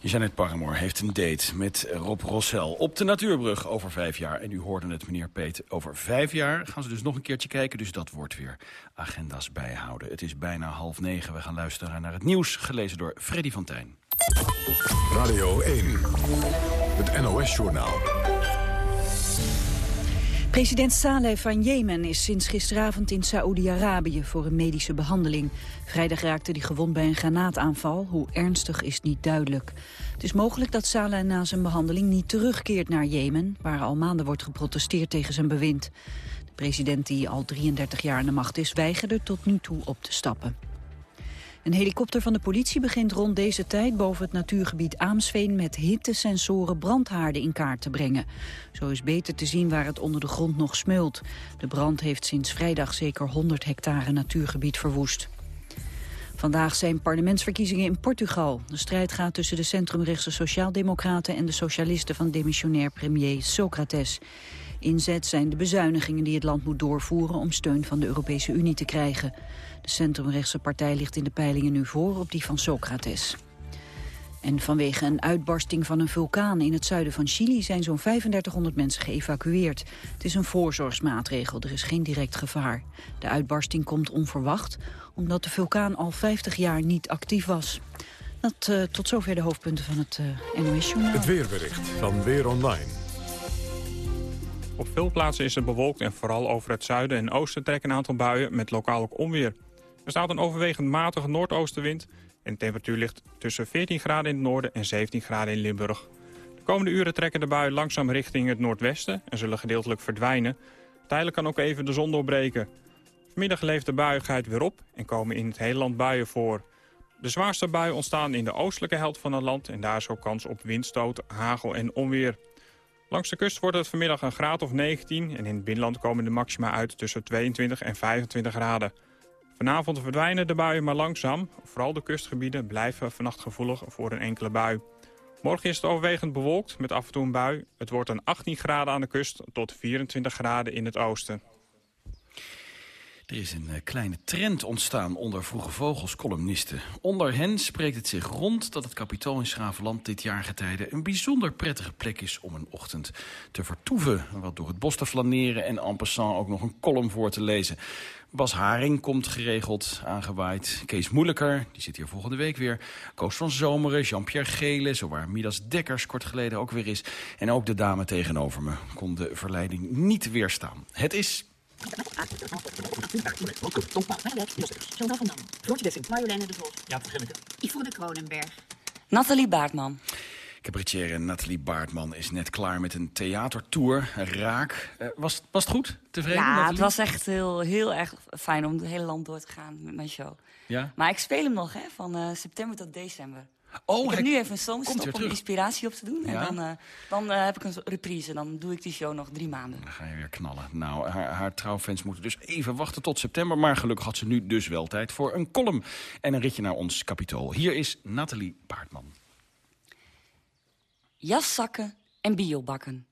Janet Paramoor heeft een date met Rob Rossel op de Natuurbrug over vijf jaar. En u hoorde het, meneer Peet, over vijf jaar gaan ze dus nog een keertje kijken. Dus dat wordt weer agenda's bijhouden. Het is bijna half negen. We gaan luisteren naar het nieuws, gelezen door Freddy van Tijn. Radio 1, het NOS-journaal. President Saleh van Jemen is sinds gisteravond in Saoedi-Arabië voor een medische behandeling. Vrijdag raakte hij gewond bij een granaataanval. Hoe ernstig is niet duidelijk. Het is mogelijk dat Saleh na zijn behandeling niet terugkeert naar Jemen... waar al maanden wordt geprotesteerd tegen zijn bewind. De president die al 33 jaar aan de macht is, weigerde tot nu toe op te stappen. Een helikopter van de politie begint rond deze tijd boven het natuurgebied Aamsveen met hittesensoren brandhaarden in kaart te brengen. Zo is beter te zien waar het onder de grond nog smeult. De brand heeft sinds vrijdag zeker 100 hectare natuurgebied verwoest. Vandaag zijn parlementsverkiezingen in Portugal. De strijd gaat tussen de centrumrechtse sociaaldemocraten en de socialisten van demissionair premier Socrates. Inzet zijn de bezuinigingen die het land moet doorvoeren om steun van de Europese Unie te krijgen. De centrumrechtse partij ligt in de peilingen nu voor op die van Socrates. En vanwege een uitbarsting van een vulkaan in het zuiden van Chili zijn zo'n 3500 mensen geëvacueerd. Het is een voorzorgsmaatregel, er is geen direct gevaar. De uitbarsting komt onverwacht, omdat de vulkaan al 50 jaar niet actief was. Dat, uh, tot zover de hoofdpunten van het uh, NOS-journaal. Het weerbericht van Weer Online. Op veel plaatsen is het bewolkt en vooral over het zuiden en oosten trekken een aantal buien met lokaal ook onweer. Er staat een overwegend matige noordoostenwind en de temperatuur ligt tussen 14 graden in het noorden en 17 graden in Limburg. De komende uren trekken de buien langzaam richting het noordwesten en zullen gedeeltelijk verdwijnen. Tijdelijk kan ook even de zon doorbreken. Vanmiddag leeft de buiigheid weer op en komen in het hele land buien voor. De zwaarste buien ontstaan in de oostelijke helft van het land en daar is ook kans op windstoot, hagel en onweer. Langs de kust wordt het vanmiddag een graad of 19 en in het binnenland komen de maxima uit tussen 22 en 25 graden. Vanavond verdwijnen de buien maar langzaam. Vooral de kustgebieden blijven vannacht gevoelig voor een enkele bui. Morgen is het overwegend bewolkt met af en toe een bui. Het wordt dan 18 graden aan de kust tot 24 graden in het oosten. Er is een eh, kleine trend ontstaan onder Vroege Vogels columnisten. Onder hen spreekt het zich rond dat het kapitool in Schravenland dit jaargetijde een bijzonder prettige plek is om een ochtend te vertoeven. Wat door het bos te flaneren en en passant ook nog een column voor te lezen. Bas Haring komt geregeld aangewaaid. Kees Moeilijker, die zit hier volgende week weer. Koos van Zomeren, Jean-Pierre Gele, zowaar Midas Dekkers kort geleden ook weer is. En ook de dame tegenover me kon de verleiding niet weerstaan. Het is Jonah van Dam. Floortje Dessing. Marjoleine de Vos. Ja, Gilleke. Yvonne Kronenberg. Nathalie Baartman. Cabaretier Nathalie Baartman is net klaar met een theatertour. Raak. Uh, was, was het goed? Tevreden? Ja, Nathalie? het was echt heel, heel erg fijn om het hele land door te gaan met mijn show. Ja? Maar ik speel hem nog, hè, van uh, september tot december. Oh, ik heb nu even een weer om inspiratie op te doen. Ja? En dan, uh, dan uh, heb ik een reprise. Dan doe ik die show nog drie maanden. Dan ga je weer knallen. Nou, haar, haar trouwfans moeten dus even wachten tot september. Maar gelukkig had ze nu dus wel tijd voor een column. En een ritje naar ons kapitool. Hier is Nathalie Baartman. Jaszakken en biobakken.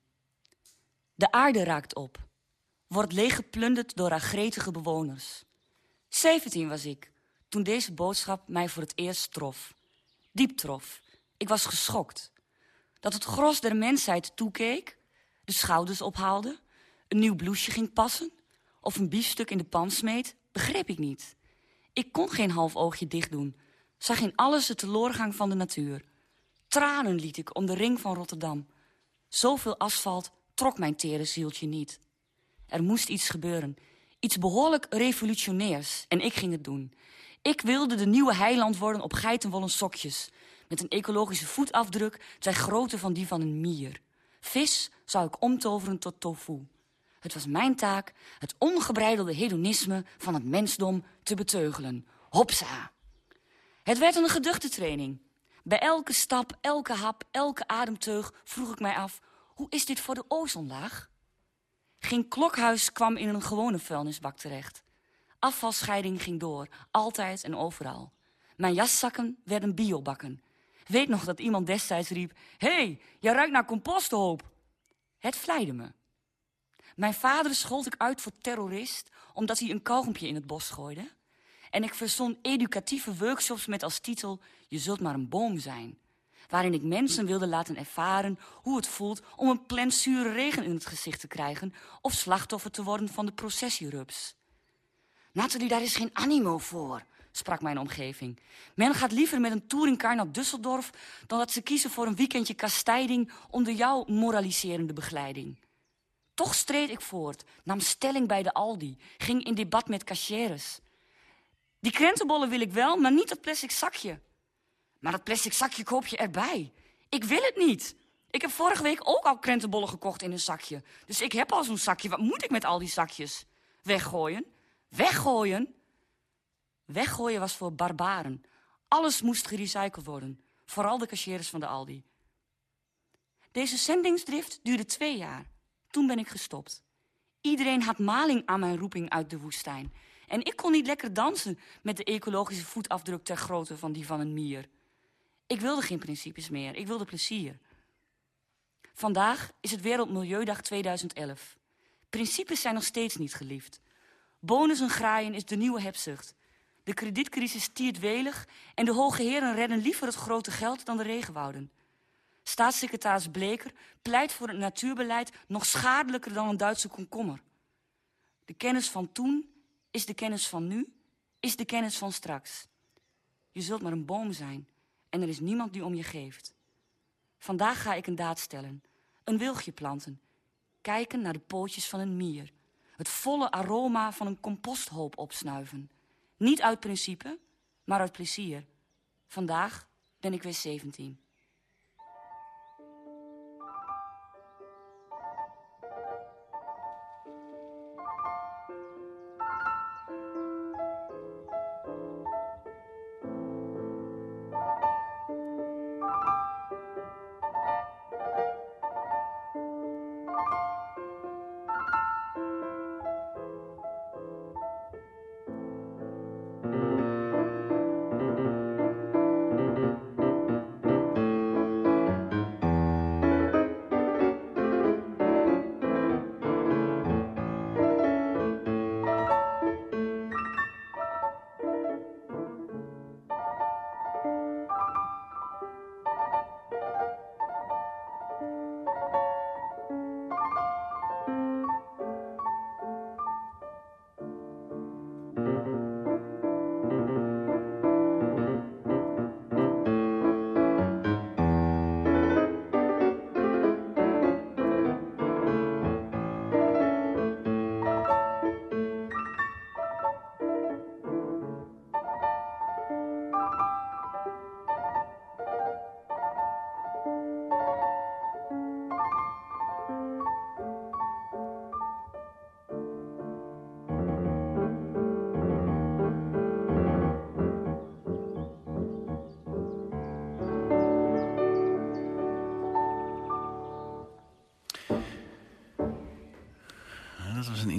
De aarde raakt op. Wordt leeggeplunderd door haar gretige bewoners. 17 was ik, toen deze boodschap mij voor het eerst trof. Diep trof. Ik was geschokt. Dat het gros der mensheid toekeek, de schouders ophaalde, een nieuw blouseje ging passen of een biefstuk in de pan smeet, begreep ik niet. Ik kon geen half oogje dicht doen, zag in alles de teloorgang van de natuur. Tranen liet ik om de ring van Rotterdam. Zoveel asfalt trok mijn tere zieltje niet. Er moest iets gebeuren, iets behoorlijk revolutionairs, en ik ging het doen. Ik wilde de nieuwe heiland worden op geitenwollen sokjes, met een ecologische voetafdruk ter grootte van die van een mier. Vis zou ik omtoveren tot tofu. Het was mijn taak het ongebreidelde hedonisme van het mensdom te beteugelen. Hopsa! Het werd een geduchte training. Bij elke stap, elke hap, elke ademteug vroeg ik mij af... hoe is dit voor de ozonlaag? Geen klokhuis kwam in een gewone vuilnisbak terecht. Afvalscheiding ging door, altijd en overal. Mijn jaszakken werden biobakken. Weet nog dat iemand destijds riep... Hé, hey, jij ruikt naar composthoop. Het vleide me. Mijn vader schold ik uit voor terrorist... omdat hij een kauwgompje in het bos gooide. En ik verzon educatieve workshops met als titel... Je zult maar een boom zijn. Waarin ik mensen wilde laten ervaren hoe het voelt... om een plant zure regen in het gezicht te krijgen... of slachtoffer te worden van de processierups. Nathalie, daar is geen animo voor, sprak mijn omgeving. Men gaat liever met een touringcar naar Düsseldorf... dan dat ze kiezen voor een weekendje kastijding... onder jouw moraliserende begeleiding. Toch streed ik voort, nam stelling bij de Aldi... ging in debat met cashiers. Die krentenbollen wil ik wel, maar niet dat plastic zakje. Maar dat plastic zakje koop je erbij. Ik wil het niet. Ik heb vorige week ook al krentenbollen gekocht in een zakje. Dus ik heb al zo'n zakje. Wat moet ik met al die zakjes? Weggooien? Weggooien? Weggooien was voor barbaren. Alles moest gerecycled worden. Vooral de cashiers van de Aldi. Deze zendingsdrift duurde twee jaar. Toen ben ik gestopt. Iedereen had maling aan mijn roeping uit de woestijn. En ik kon niet lekker dansen met de ecologische voetafdruk ter grootte van die van een mier. Ik wilde geen principes meer, ik wilde plezier. Vandaag is het Wereldmilieudag 2011. Principes zijn nog steeds niet geliefd. Bonussen graaien is de nieuwe hebzucht. De kredietcrisis stiert welig en de hoge heren redden liever het grote geld dan de regenwouden. Staatssecretaris Bleker pleit voor een natuurbeleid nog schadelijker dan een Duitse komkommer. De kennis van toen is de kennis van nu, is de kennis van straks. Je zult maar een boom zijn en er is niemand die om je geeft. Vandaag ga ik een daad stellen, een wilgje planten, kijken naar de pootjes van een mier, het volle aroma van een composthoop opsnuiven. Niet uit principe, maar uit plezier. Vandaag ben ik weer 17.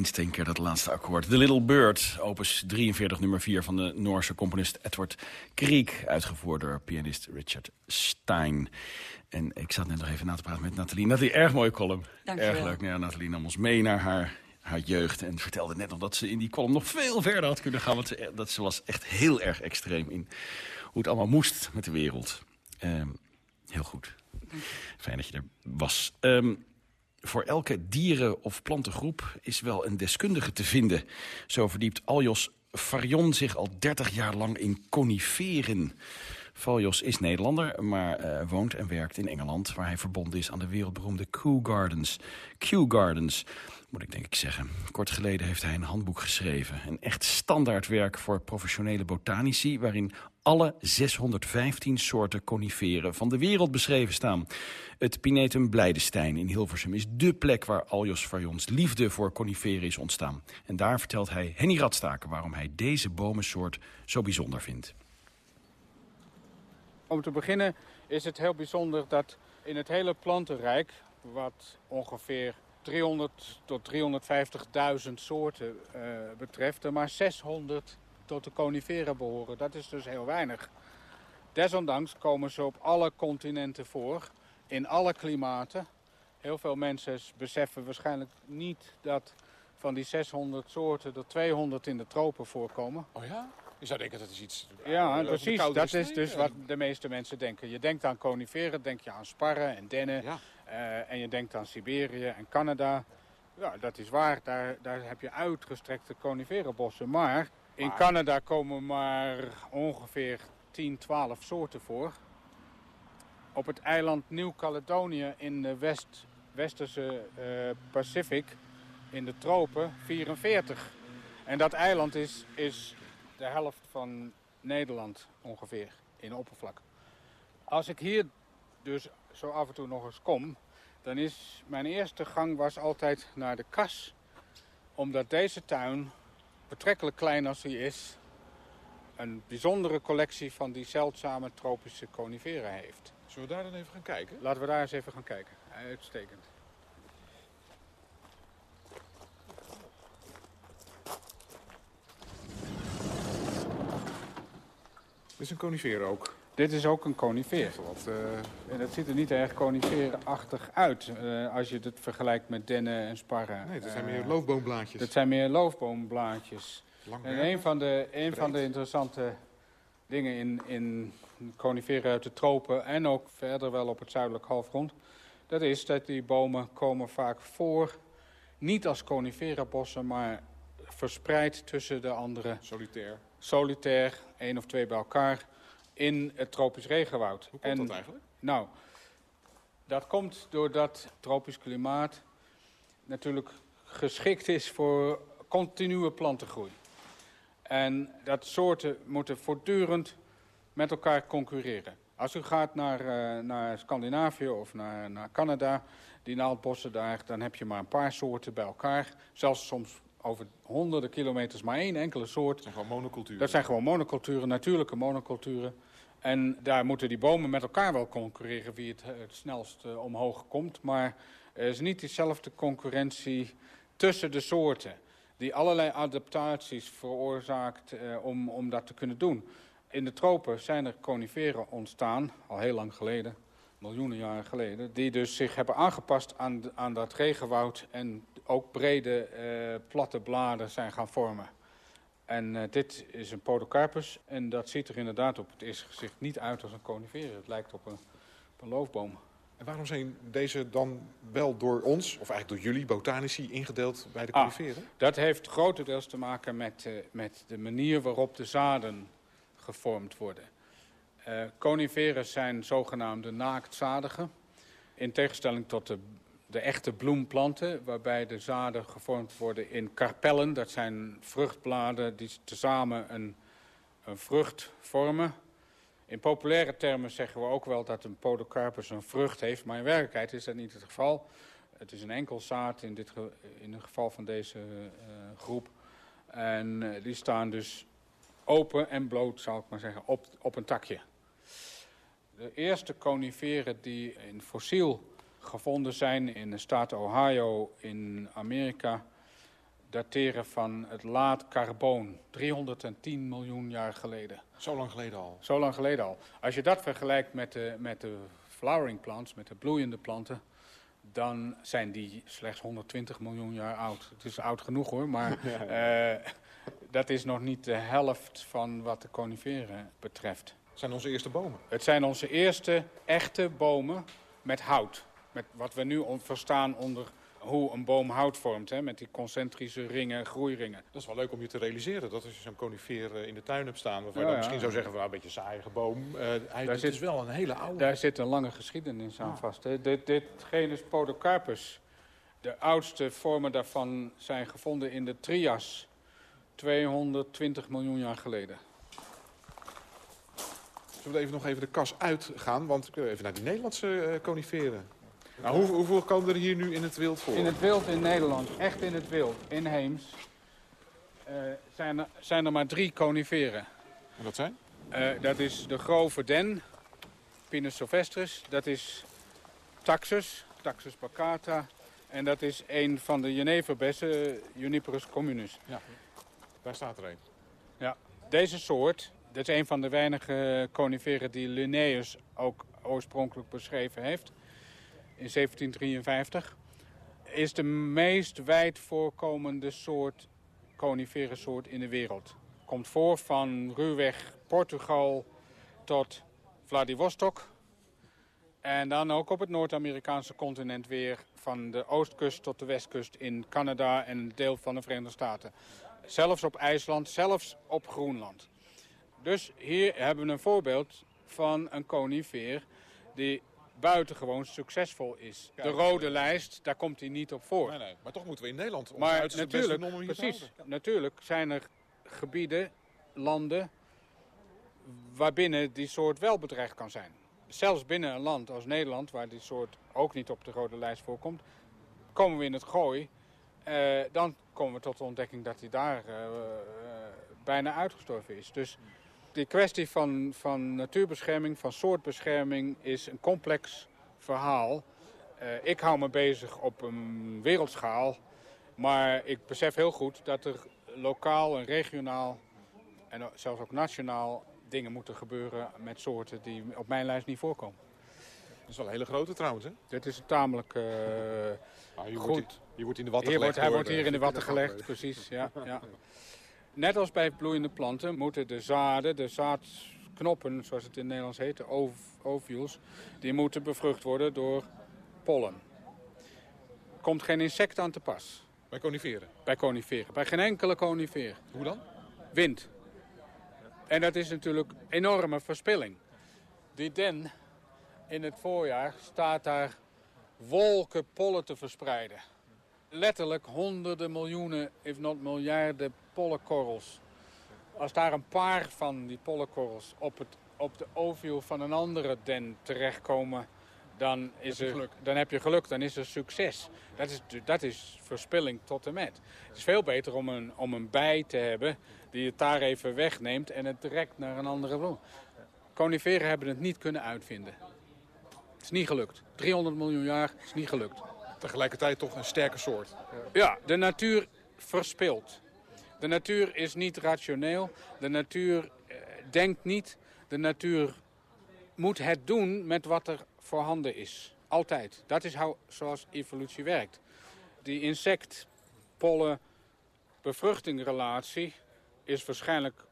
Een instinker, dat laatste akkoord. The Little Bird, opus 43, nummer 4 van de Noorse componist Edward Kriek. Uitgevoerd door pianist Richard Stein. En ik zat net nog even na te praten met Nathalie. Nathalie, erg mooie column. Dank erg leuk. Nou ja, Nathalie nam ons mee naar haar, haar jeugd. En vertelde net nog dat ze in die column nog veel verder had kunnen gaan. Want ze, dat ze was echt heel erg extreem in hoe het allemaal moest met de wereld. Ehm, heel goed. Fijn dat je er was. Ehm, voor elke dieren- of plantengroep is wel een deskundige te vinden. Zo verdiept Aljos Farion zich al 30 jaar lang in coniferen. Valjos is Nederlander, maar eh, woont en werkt in Engeland... waar hij verbonden is aan de wereldberoemde Kew Gardens. Kew Gardens, moet ik denk ik zeggen. Kort geleden heeft hij een handboek geschreven. Een echt standaardwerk voor professionele botanici... waarin alle 615 soorten coniferen van de wereld beschreven staan. Het Pinetum Blijdestein in Hilversum is dé plek waar Aljos Farjons liefde voor coniferen is ontstaan. En daar vertelt hij Henny Radstaken waarom hij deze bomensoort zo bijzonder vindt. Om te beginnen is het heel bijzonder dat in het hele plantenrijk, wat ongeveer 300 tot 350.000 soorten uh, betreft, er maar 600 tot de coniferen behoren. Dat is dus heel weinig. Desondanks komen ze op alle continenten voor, in alle klimaten. Heel veel mensen beseffen waarschijnlijk niet dat van die 600 soorten er 200 in de tropen voorkomen. Oh ja? Je zou denken dat is iets... Ja, precies. Dat is dus wat de meeste mensen denken. Je denkt aan coniferen, denk je aan sparren en dennen. Ja. Uh, en je denkt aan Siberië en Canada. Ja, dat is waar. Daar, daar heb je uitgestrekte coniferenbossen. Maar in Canada komen maar ongeveer 10, 12 soorten voor. Op het eiland Nieuw-Caledonië in de west, westerse uh, Pacific, in de tropen, 44. En dat eiland is, is de helft van Nederland ongeveer in oppervlak. Als ik hier dus zo af en toe nog eens kom, dan is mijn eerste gang was altijd naar de kas. Omdat deze tuin, betrekkelijk klein als hij is, een bijzondere collectie van die zeldzame tropische coniferen heeft. Zullen we daar dan even gaan kijken? Laten we daar eens even gaan kijken. Uitstekend. Dit is een conifeer ook? Dit is ook een conifeer. Wat, uh... En dat ziet er niet erg coniferachtig uit uh, als je het vergelijkt met dennen en sparren. Nee, dat zijn meer loofboomblaadjes. Dat zijn meer loofboomblaadjes. en een van de, een van de interessante dingen in, in coniferen uit de tropen... en ook verder wel op het zuidelijk halfrond... dat is dat die bomen komen vaak voor... niet als coniferenbossen, maar verspreid tussen de andere... Solitair solitair, één of twee bij elkaar, in het tropisch regenwoud. Hoe komt dat eigenlijk? Nou, dat komt doordat het tropisch klimaat natuurlijk geschikt is voor continue plantengroei. En dat soorten moeten voortdurend met elkaar concurreren. Als u gaat naar, uh, naar Scandinavië of naar, naar Canada, die naaldbossen daar, dan heb je maar een paar soorten bij elkaar. Zelfs soms over honderden kilometers maar één enkele soort. Dat zijn gewoon monoculturen. Dat zijn gewoon monoculturen, natuurlijke monoculturen. En daar moeten die bomen met elkaar wel concurreren wie het, het snelst uh, omhoog komt. Maar er is niet diezelfde concurrentie tussen de soorten. Die allerlei adaptaties veroorzaakt uh, om, om dat te kunnen doen. In de tropen zijn er coniferen ontstaan, al heel lang geleden miljoenen jaren geleden... die dus zich hebben aangepast aan, aan dat regenwoud... en ook brede, uh, platte bladen zijn gaan vormen. En uh, dit is een podocarpus en dat ziet er inderdaad op het eerste gezicht niet uit als een conifere. Het lijkt op een, op een loofboom. En waarom zijn deze dan wel door ons, of eigenlijk door jullie, botanici, ingedeeld bij de ah, coniferen? Ah, dat heeft grotendeels te maken met, uh, met de manier waarop de zaden gevormd worden. Uh, coniferen zijn zogenaamde naaktzadigen. In tegenstelling tot de, de, echte bloemplanten, waarbij de zaden gevormd worden in karpellen. Dat zijn vruchtbladen die tezamen een, een vrucht vormen. In populaire termen zeggen we ook wel dat een podocarpus een vrucht heeft, maar in werkelijkheid is dat niet het geval. Het is een enkel zaad in, dit in het geval van deze uh, groep. En uh, die staan dus open en bloot, zal ik maar zeggen, op, op een takje. De eerste coniferen die in fossiel gevonden zijn in de staat Ohio in Amerika... dateren van het laat carboon. 310 miljoen jaar geleden. Zo lang geleden al? Zo lang geleden al. Als je dat vergelijkt met de, met de flowering plants, met de bloeiende planten... dan zijn die slechts 120 miljoen jaar oud. Het is oud genoeg hoor, maar uh, *laughs* dat is nog niet de helft van wat de coniferen betreft. Het zijn onze eerste bomen? Het zijn onze eerste echte bomen met hout. Met wat we nu verstaan onder hoe een boom hout vormt. Hè, met die concentrische ringen, groeiringen. Dat is wel leuk om je te realiseren. Dat als je zo'n conifeer eh, in de tuin hebt staan... waarvan je misschien zou zeggen, van, nou, een beetje saaiige boom. Uh, hij, daar zit, is wel een hele oude. Daar zit een lange geschiedenis aan vast. Hè. Dit, dit genus Podocarpus. De oudste vormen daarvan zijn gevonden in de Trias. 220 miljoen jaar geleden. Zullen we even nog even de kas uitgaan? Want even naar die Nederlandse uh, coniferen. Nou, hoe, hoeveel komen er hier nu in het wild voor? In het wild in Nederland, echt in het wild, in Heems, uh, zijn, er, zijn er maar drie coniferen. En wat zijn? Uh, dat is de grove den, Pinus sylvestris. Dat is Taxus, Taxus baccata. En dat is een van de jeneverbessen, Juniperus communis. Ja, daar staat er een. Ja, deze soort, dat is een van de weinige coniferen die Linnaeus ook oorspronkelijk beschreven heeft in 1753, is de meest wijd voorkomende soort coniferensoort in de wereld. Komt voor van ruwweg Portugal tot Vladivostok. En dan ook op het Noord-Amerikaanse continent weer van de oostkust tot de westkust in Canada en een deel van de Verenigde Staten. Zelfs op IJsland, zelfs op Groenland. Dus hier hebben we een voorbeeld van een conifeer die buitengewoon succesvol is. de rode lijst, daar komt hij niet op voor. Nee, nee. Maar toch moeten we in Nederland... Maar natuurlijk, precies, natuurlijk zijn er gebieden, landen... waarbinnen die soort wel bedreigd kan zijn. Zelfs binnen een land als Nederland, waar die soort ook niet op de rode lijst voorkomt... komen we in het gooi, eh, dan komen we tot de ontdekking dat hij daar uh, uh, bijna uitgestorven is. Dus die kwestie van, van natuurbescherming, van soortbescherming is een complex verhaal. Uh, ik hou me bezig op een wereldschaal. Maar ik besef heel goed dat er lokaal en regionaal en zelfs ook nationaal dingen moeten gebeuren met soorten die op mijn lijst niet voorkomen. Dat is wel een hele grote trouwens, hè? Dit is tamelijk uh, ah, je goed. Wordt, je wordt in de watten hier gelegd. Wordt, hij wordt hier in de watten *laughs* gelegd, precies. Ja, ja. Net als bij bloeiende planten moeten de zaden, de zaadknoppen, zoals het in het Nederlands heet, de ovules, die moeten bevrucht worden door pollen. Er komt geen insect aan te pas. Bij coniferen? Bij coniferen. Bij geen enkele conifeer. Hoe dan? Wind. En dat is natuurlijk enorme verspilling. Die den in het voorjaar staat daar wolken pollen te verspreiden letterlijk honderden miljoenen, if not miljarden pollenkorrels. Als daar een paar van die pollenkorrels op, het, op de ovuul van een andere den terechtkomen... Dan, is er, dan heb je geluk, dan is er succes. Dat is, dat is verspilling tot en met. Het is veel beter om een, om een bij te hebben die het daar even wegneemt en het direct naar een andere bloem. Coniferen hebben het niet kunnen uitvinden. Het is niet gelukt. 300 miljoen jaar is niet gelukt tegelijkertijd toch een sterke soort. Ja, de natuur verspilt. De natuur is niet rationeel. De natuur eh, denkt niet. De natuur moet het doen met wat er voorhanden is. Altijd. Dat is zoals evolutie werkt. Die insect-pollen-bevruchtingrelatie is waarschijnlijk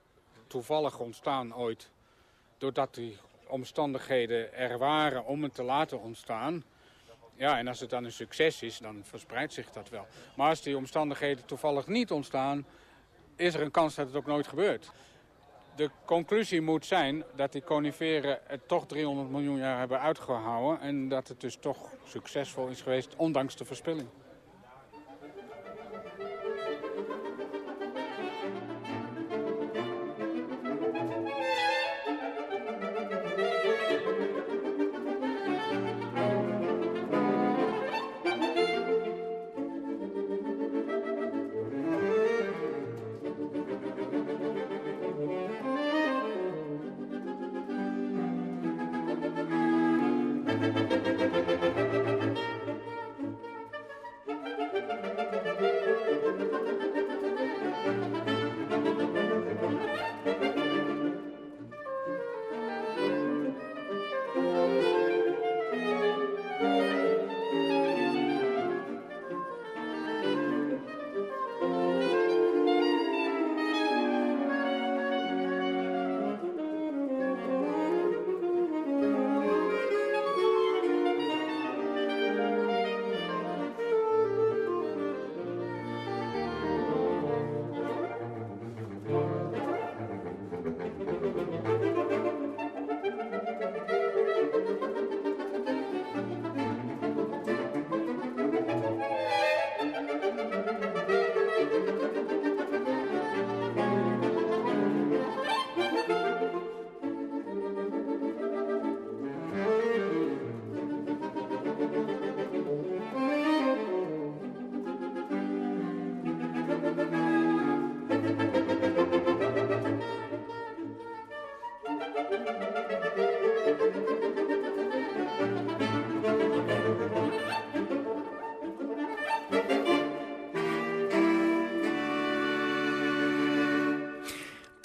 toevallig ontstaan ooit. Doordat die omstandigheden er waren om het te laten ontstaan. Ja, en als het dan een succes is, dan verspreidt zich dat wel. Maar als die omstandigheden toevallig niet ontstaan, is er een kans dat het ook nooit gebeurt. De conclusie moet zijn dat die coniferen het toch 300 miljoen jaar hebben uitgehouden... en dat het dus toch succesvol is geweest, ondanks de verspilling.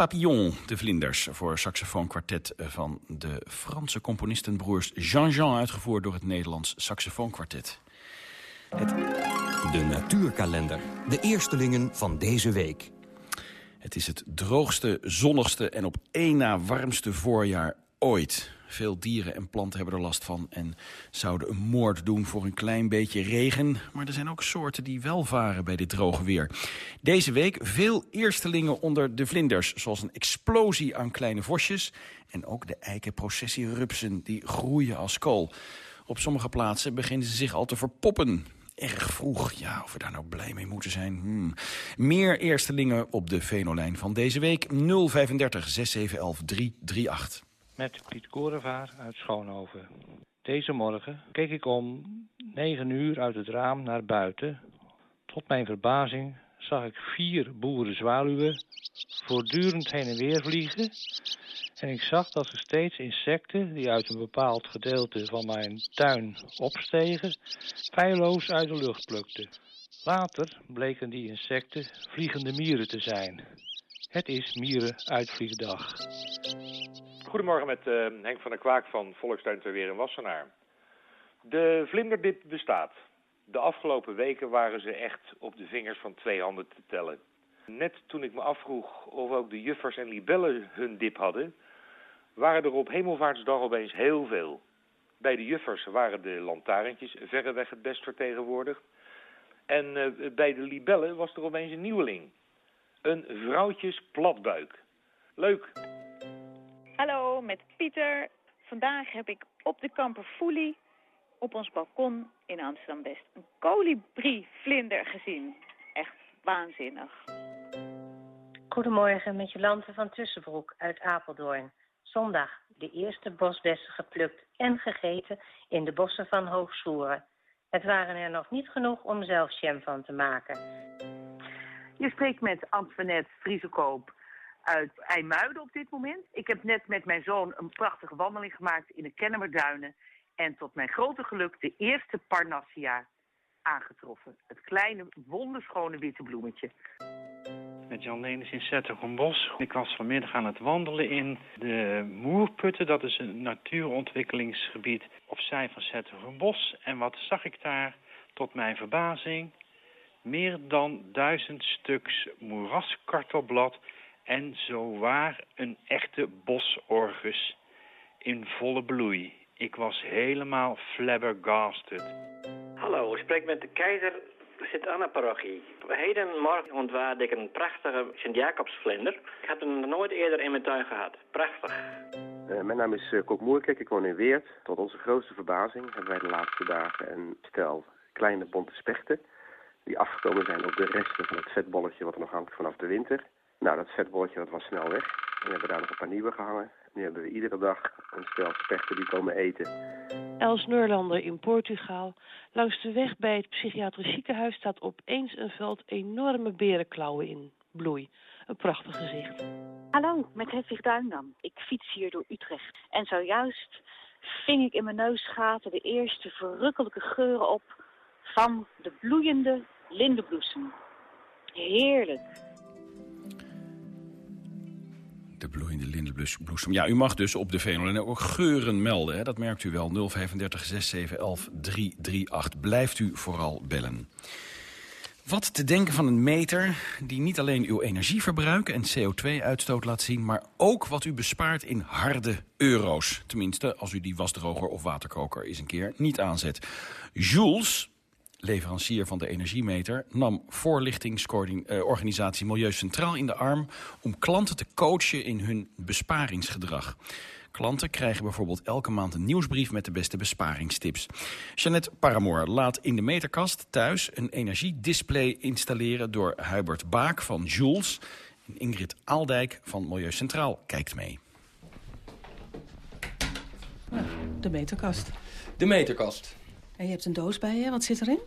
Papillon, de vlinders, voor saxofoonkwartet van de Franse componistenbroers Jean-Jean, uitgevoerd door het Nederlands saxofoonkwartet. Het... De natuurkalender, de eerstelingen van deze week. Het is het droogste, zonnigste en op één na warmste voorjaar ooit. Veel dieren en planten hebben er last van en zouden een moord doen voor een klein beetje regen. Maar er zijn ook soorten die wel varen bij dit droge weer. Deze week veel eerstelingen onder de vlinders, zoals een explosie aan kleine vosjes. En ook de eikenprocessierupsen die groeien als kool. Op sommige plaatsen beginnen ze zich al te verpoppen erg vroeg. Ja, of we daar nou blij mee moeten zijn. Hmm. Meer eerstelingen op de Venolijn van deze week. 035 6711 338 met Piet Korevaar uit Schoonhoven. Deze morgen keek ik om negen uur uit het raam naar buiten. Tot mijn verbazing zag ik vier boerenzwaluwen voortdurend heen en weer vliegen. En ik zag dat ze steeds insecten die uit een bepaald gedeelte van mijn tuin opstegen, feilloos uit de lucht plukten. Later bleken die insecten vliegende mieren te zijn. Het is Mieren Uitvliegdag. Goedemorgen met uh, Henk van der Kwaak van Volkstuin Weer in Wassenaar. De vlinderdip bestaat. De afgelopen weken waren ze echt op de vingers van twee handen te tellen. Net toen ik me afvroeg of ook de juffers en libellen hun dip hadden, waren er op Hemelvaartsdag opeens heel veel. Bij de juffers waren de lantaarntjes verreweg het best vertegenwoordigd. En uh, bij de libellen was er opeens een nieuweling. Een vrouwtjes platbuik. Leuk! Hallo, met Pieter. Vandaag heb ik op de kamperfoelie op ons balkon in Amsterdam-West een kolibrie-vlinder gezien. Echt waanzinnig. Goedemorgen, met Jolante van Tussenbroek uit Apeldoorn. Zondag de eerste bosbessen geplukt en gegeten in de bossen van Hoogsoeren. Het waren er nog niet genoeg om zelf jam van te maken. Je spreekt met Antoinette Friesekoop uit IJmuiden op dit moment. Ik heb net met mijn zoon een prachtige wandeling gemaakt in de Kennemerduinen. En tot mijn grote geluk de eerste Parnassia aangetroffen. Het kleine, wonderschone witte bloemetje. Met Jan Lenis in Zettergombos. Ik was vanmiddag aan het wandelen in de Moerputten. Dat is een natuurontwikkelingsgebied opzij van Zettergombos. En wat zag ik daar? Tot mijn verbazing. Meer dan duizend stuks moeraskartelblad en zowaar een echte bosorgus in volle bloei. Ik was helemaal flabbergasted. Hallo, ik spreek met de keizer Sint-Anna-parochie. Hedenmorgen ontwaarde ik een prachtige Sint-Jacobsvlinder. Ik had hem nooit eerder in mijn tuin gehad. Prachtig. Uh, mijn naam is uh, Kok Moerkek, ik woon in Weert. Tot onze grootste verbazing hebben wij de laatste dagen een stel kleine bonte spechten... die afgekomen zijn op de resten van het vetbolletje wat er nog hangt vanaf de winter... Nou, dat vetbolletje dat was snel weg. We hebben daar nog een paar nieuwe gehangen. Nu hebben we iedere dag een stel spechten die komen eten. Els Neurlander in Portugal. Langs de weg bij het psychiatrisch ziekenhuis staat opeens een veld enorme berenklauwen in bloei. Een prachtig gezicht. Hallo, met Hedwig Duindam. Ik fiets hier door Utrecht. En zojuist ving ik in mijn neusgaten de eerste verrukkelijke geuren op van de bloeiende lindenbloesem. Heerlijk de bloeiende lindenbloesem. Ja, u mag dus op de Venolijn ook geuren melden. Hè? Dat merkt u wel. 035 6711 338. Blijft u vooral bellen. Wat te denken van een meter die niet alleen uw energieverbruik en CO2-uitstoot laat zien... maar ook wat u bespaart in harde euro's. Tenminste, als u die wasdroger of waterkoker eens een keer niet aanzet. Jules, leverancier van de energiemeter... nam voorlichtingsorganisatie Milieu Centraal in de arm... om klanten te coachen in hun besparingsgedrag. Klanten krijgen bijvoorbeeld elke maand een nieuwsbrief met de beste besparingstips. Jeannette Paramoor laat in de meterkast thuis een energiedisplay installeren door Hubert Baak van Jules. En Ingrid Aaldijk van Milieu Centraal kijkt mee. De meterkast. De meterkast. En je hebt een doos bij je. Wat zit erin?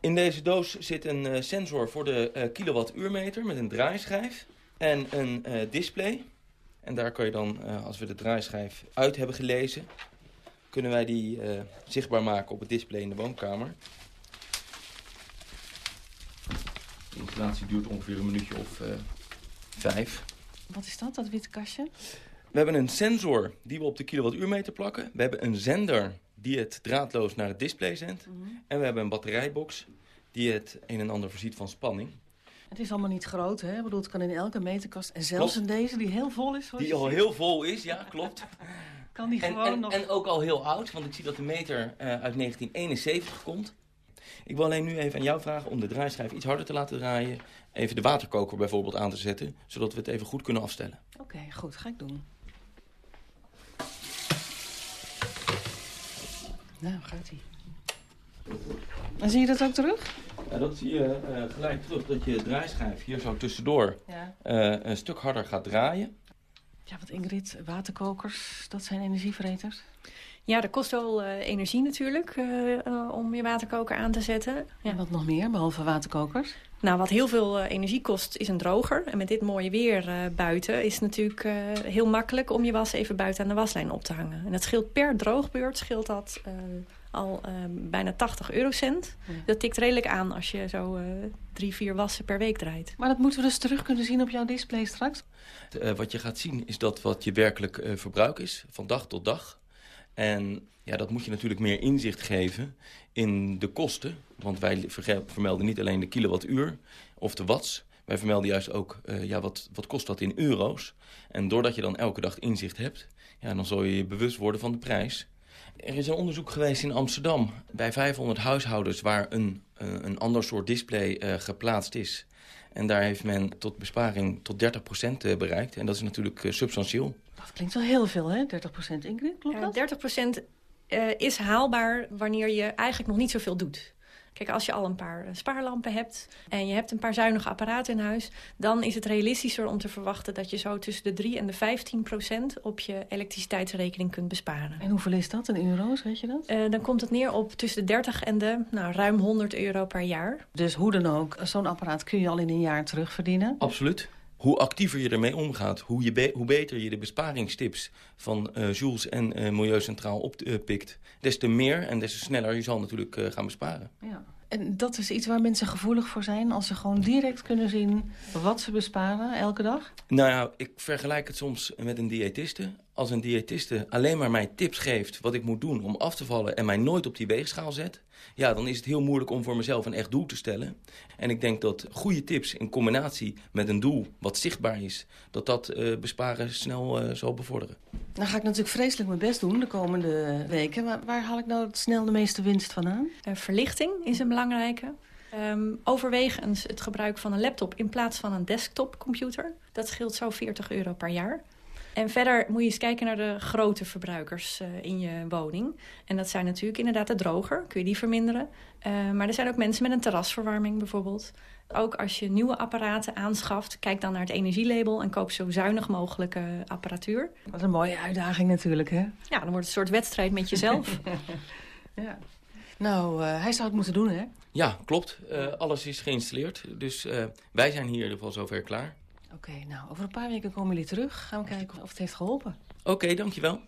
In deze doos zit een uh, sensor voor de uh, kilowattuurmeter met een draaischijf en een uh, display. En daar kan je dan, als we de draaischijf uit hebben gelezen, kunnen wij die zichtbaar maken op het display in de woonkamer. De installatie duurt ongeveer een minuutje of vijf. Wat is dat, dat witte kastje? We hebben een sensor die we op de kilowattuurmeter plakken. We hebben een zender die het draadloos naar het display zendt. Mhm. En we hebben een batterijbox die het een en ander voorziet van spanning. Het is allemaal niet groot, hè? Ik bedoel, het kan in elke meterkast. En zelfs in deze, die heel vol is. Die al heel vol is, ja, klopt. *laughs* kan die en, gewoon en, nog... En ook al heel oud, want ik zie dat de meter uh, uit 1971 komt. Ik wil alleen nu even aan jou vragen om de draaischijf iets harder te laten draaien. Even de waterkoker bijvoorbeeld aan te zetten, zodat we het even goed kunnen afstellen. Oké, goed, ga ik doen. Nou, gaat hij. En zie je dat ook terug? Ja, dat zie je uh, gelijk terug, dat je draaischijf hier zo tussendoor ja. uh, een stuk harder gaat draaien. Ja, wat Ingrid, waterkokers, dat zijn energievreters. Ja, dat kost wel uh, energie natuurlijk uh, om je waterkoker aan te zetten. Ja. En wat nog meer, behalve waterkokers? Nou, wat heel veel uh, energie kost, is een droger. En met dit mooie weer buiten is het natuurlijk heel makkelijk om je was even buiten aan de waslijn op te hangen. En dat scheelt per droogbeurt scheelt dat al bijna 80 eurocent. Ja. Dat tikt redelijk aan als je zo drie, vier wassen per week draait. Maar dat moeten we dus terug kunnen zien op jouw display straks? wat je gaat zien is dat wat je werkelijk verbruik is, van dag tot dag. En ja, dat moet je natuurlijk meer inzicht geven in de kosten. Want wij vermelden niet alleen de kilowattuur of de watts. Wij vermelden juist ook, uh, ja, wat, wat kost dat in euro's? En doordat je dan elke dag inzicht hebt, ja, dan zul je je bewust worden van de prijs. Er is een onderzoek geweest in Amsterdam bij 500 huishoudens waar een, uh, een ander soort display uh, geplaatst is. En daar heeft men tot besparing tot 30% bereikt. En dat is natuurlijk substantieel. Dat klinkt wel heel veel, hè? 30% Ingrid, klopt dat? 30% uh, is haalbaar wanneer je eigenlijk nog niet zoveel doet. Kijk, als je al een paar spaarlampen hebt en je hebt een paar zuinige apparaten in huis... dan is het realistischer om te verwachten dat je zo tussen de 3 en de 15 procent op je elektriciteitsrekening kunt besparen. En hoeveel is dat in euro's, weet je dat? Uh, dan komt het neer op tussen de 30 en de nou, ruim 100 euro per jaar. Dus hoe dan ook, zo'n apparaat kun je al in een jaar terugverdienen? Absoluut hoe actiever je ermee omgaat, hoe, je be hoe beter je de besparingstips van uh, Jules en uh, Milieucentraal oppikt, des te meer en des te sneller je zal natuurlijk uh, gaan besparen. Ja. En dat is iets waar mensen gevoelig voor zijn, als ze gewoon direct kunnen zien wat ze besparen elke dag? Nou ja, ik vergelijk het soms met een diëtiste. Als een diëtiste alleen maar mij tips geeft wat ik moet doen om af te vallen en mij nooit op die weegschaal zet, ja, dan is het heel moeilijk om voor mezelf een echt doel te stellen. En ik denk dat goede tips in combinatie met een doel wat zichtbaar is, dat dat uh, besparen snel uh, zal bevorderen. Dan ga ik natuurlijk vreselijk mijn best doen de komende weken. Maar waar haal ik nou snel de meeste winst van aan? Uh, verlichting is een belangrijke. Um, overwegens het gebruik van een laptop in plaats van een desktopcomputer. Dat scheelt zo 40 euro per jaar. En verder moet je eens kijken naar de grote verbruikers uh, in je woning. En dat zijn natuurlijk inderdaad de droger, kun je die verminderen. Uh, maar er zijn ook mensen met een terrasverwarming bijvoorbeeld. Ook als je nieuwe apparaten aanschaft, kijk dan naar het energielabel... en koop zo zuinig mogelijke apparatuur. Wat een mooie uitdaging natuurlijk, hè? Ja, dan wordt het een soort wedstrijd met jezelf. *laughs* ja. Nou, uh, hij zou het moeten doen, hè? Ja, klopt. alles is geïnstalleerd. Dus wij zijn hier in ieder geval zover klaar. Oké, nou, over een paar weken komen jullie terug. Gaan we kijken of het heeft geholpen. Oké, dankjewel.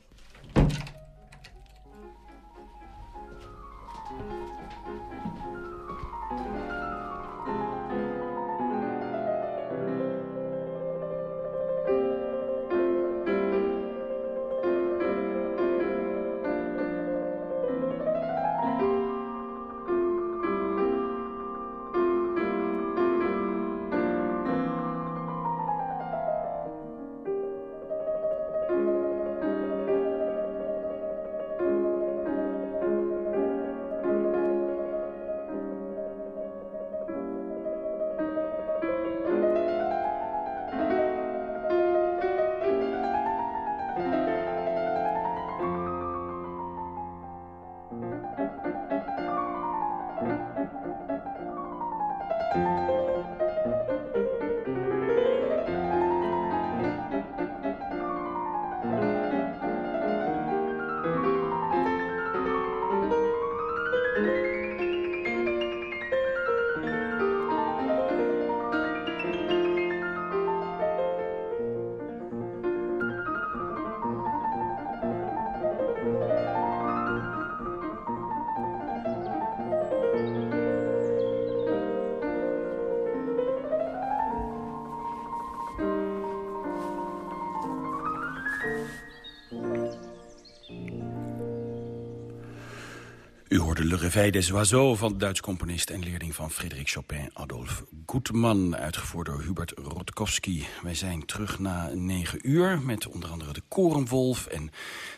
Réveil des Oiseaux van de Duits componist en leerling van Frederik Chopin, Adolf Gutmann, uitgevoerd door Hubert Rotkowski. Wij zijn terug na negen uur met onder andere de Korenwolf en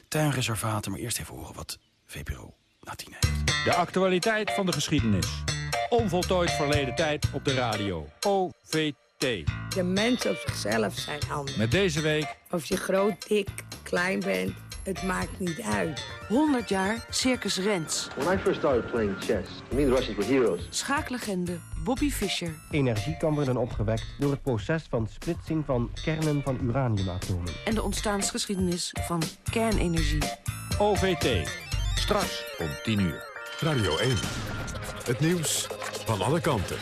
tuinreservaten. Maar eerst even horen wat VPRO na tien heeft. De actualiteit van de geschiedenis. Onvoltooid verleden tijd op de radio. OVT. De mensen op zichzelf zijn anders. Met deze week... Of je groot, dik, klein bent het maakt niet uit. 100 jaar Circus Rents. When I first started playing chess, me the Russians were heroes. Schaaklegende Bobby Fischer. Energie kan worden opgewekt door het proces van splitsing van kernen van uraniumatomen. En de ontstaansgeschiedenis van kernenergie. OVT. Straks om 10 uur. Radio 1. Het nieuws van alle kanten.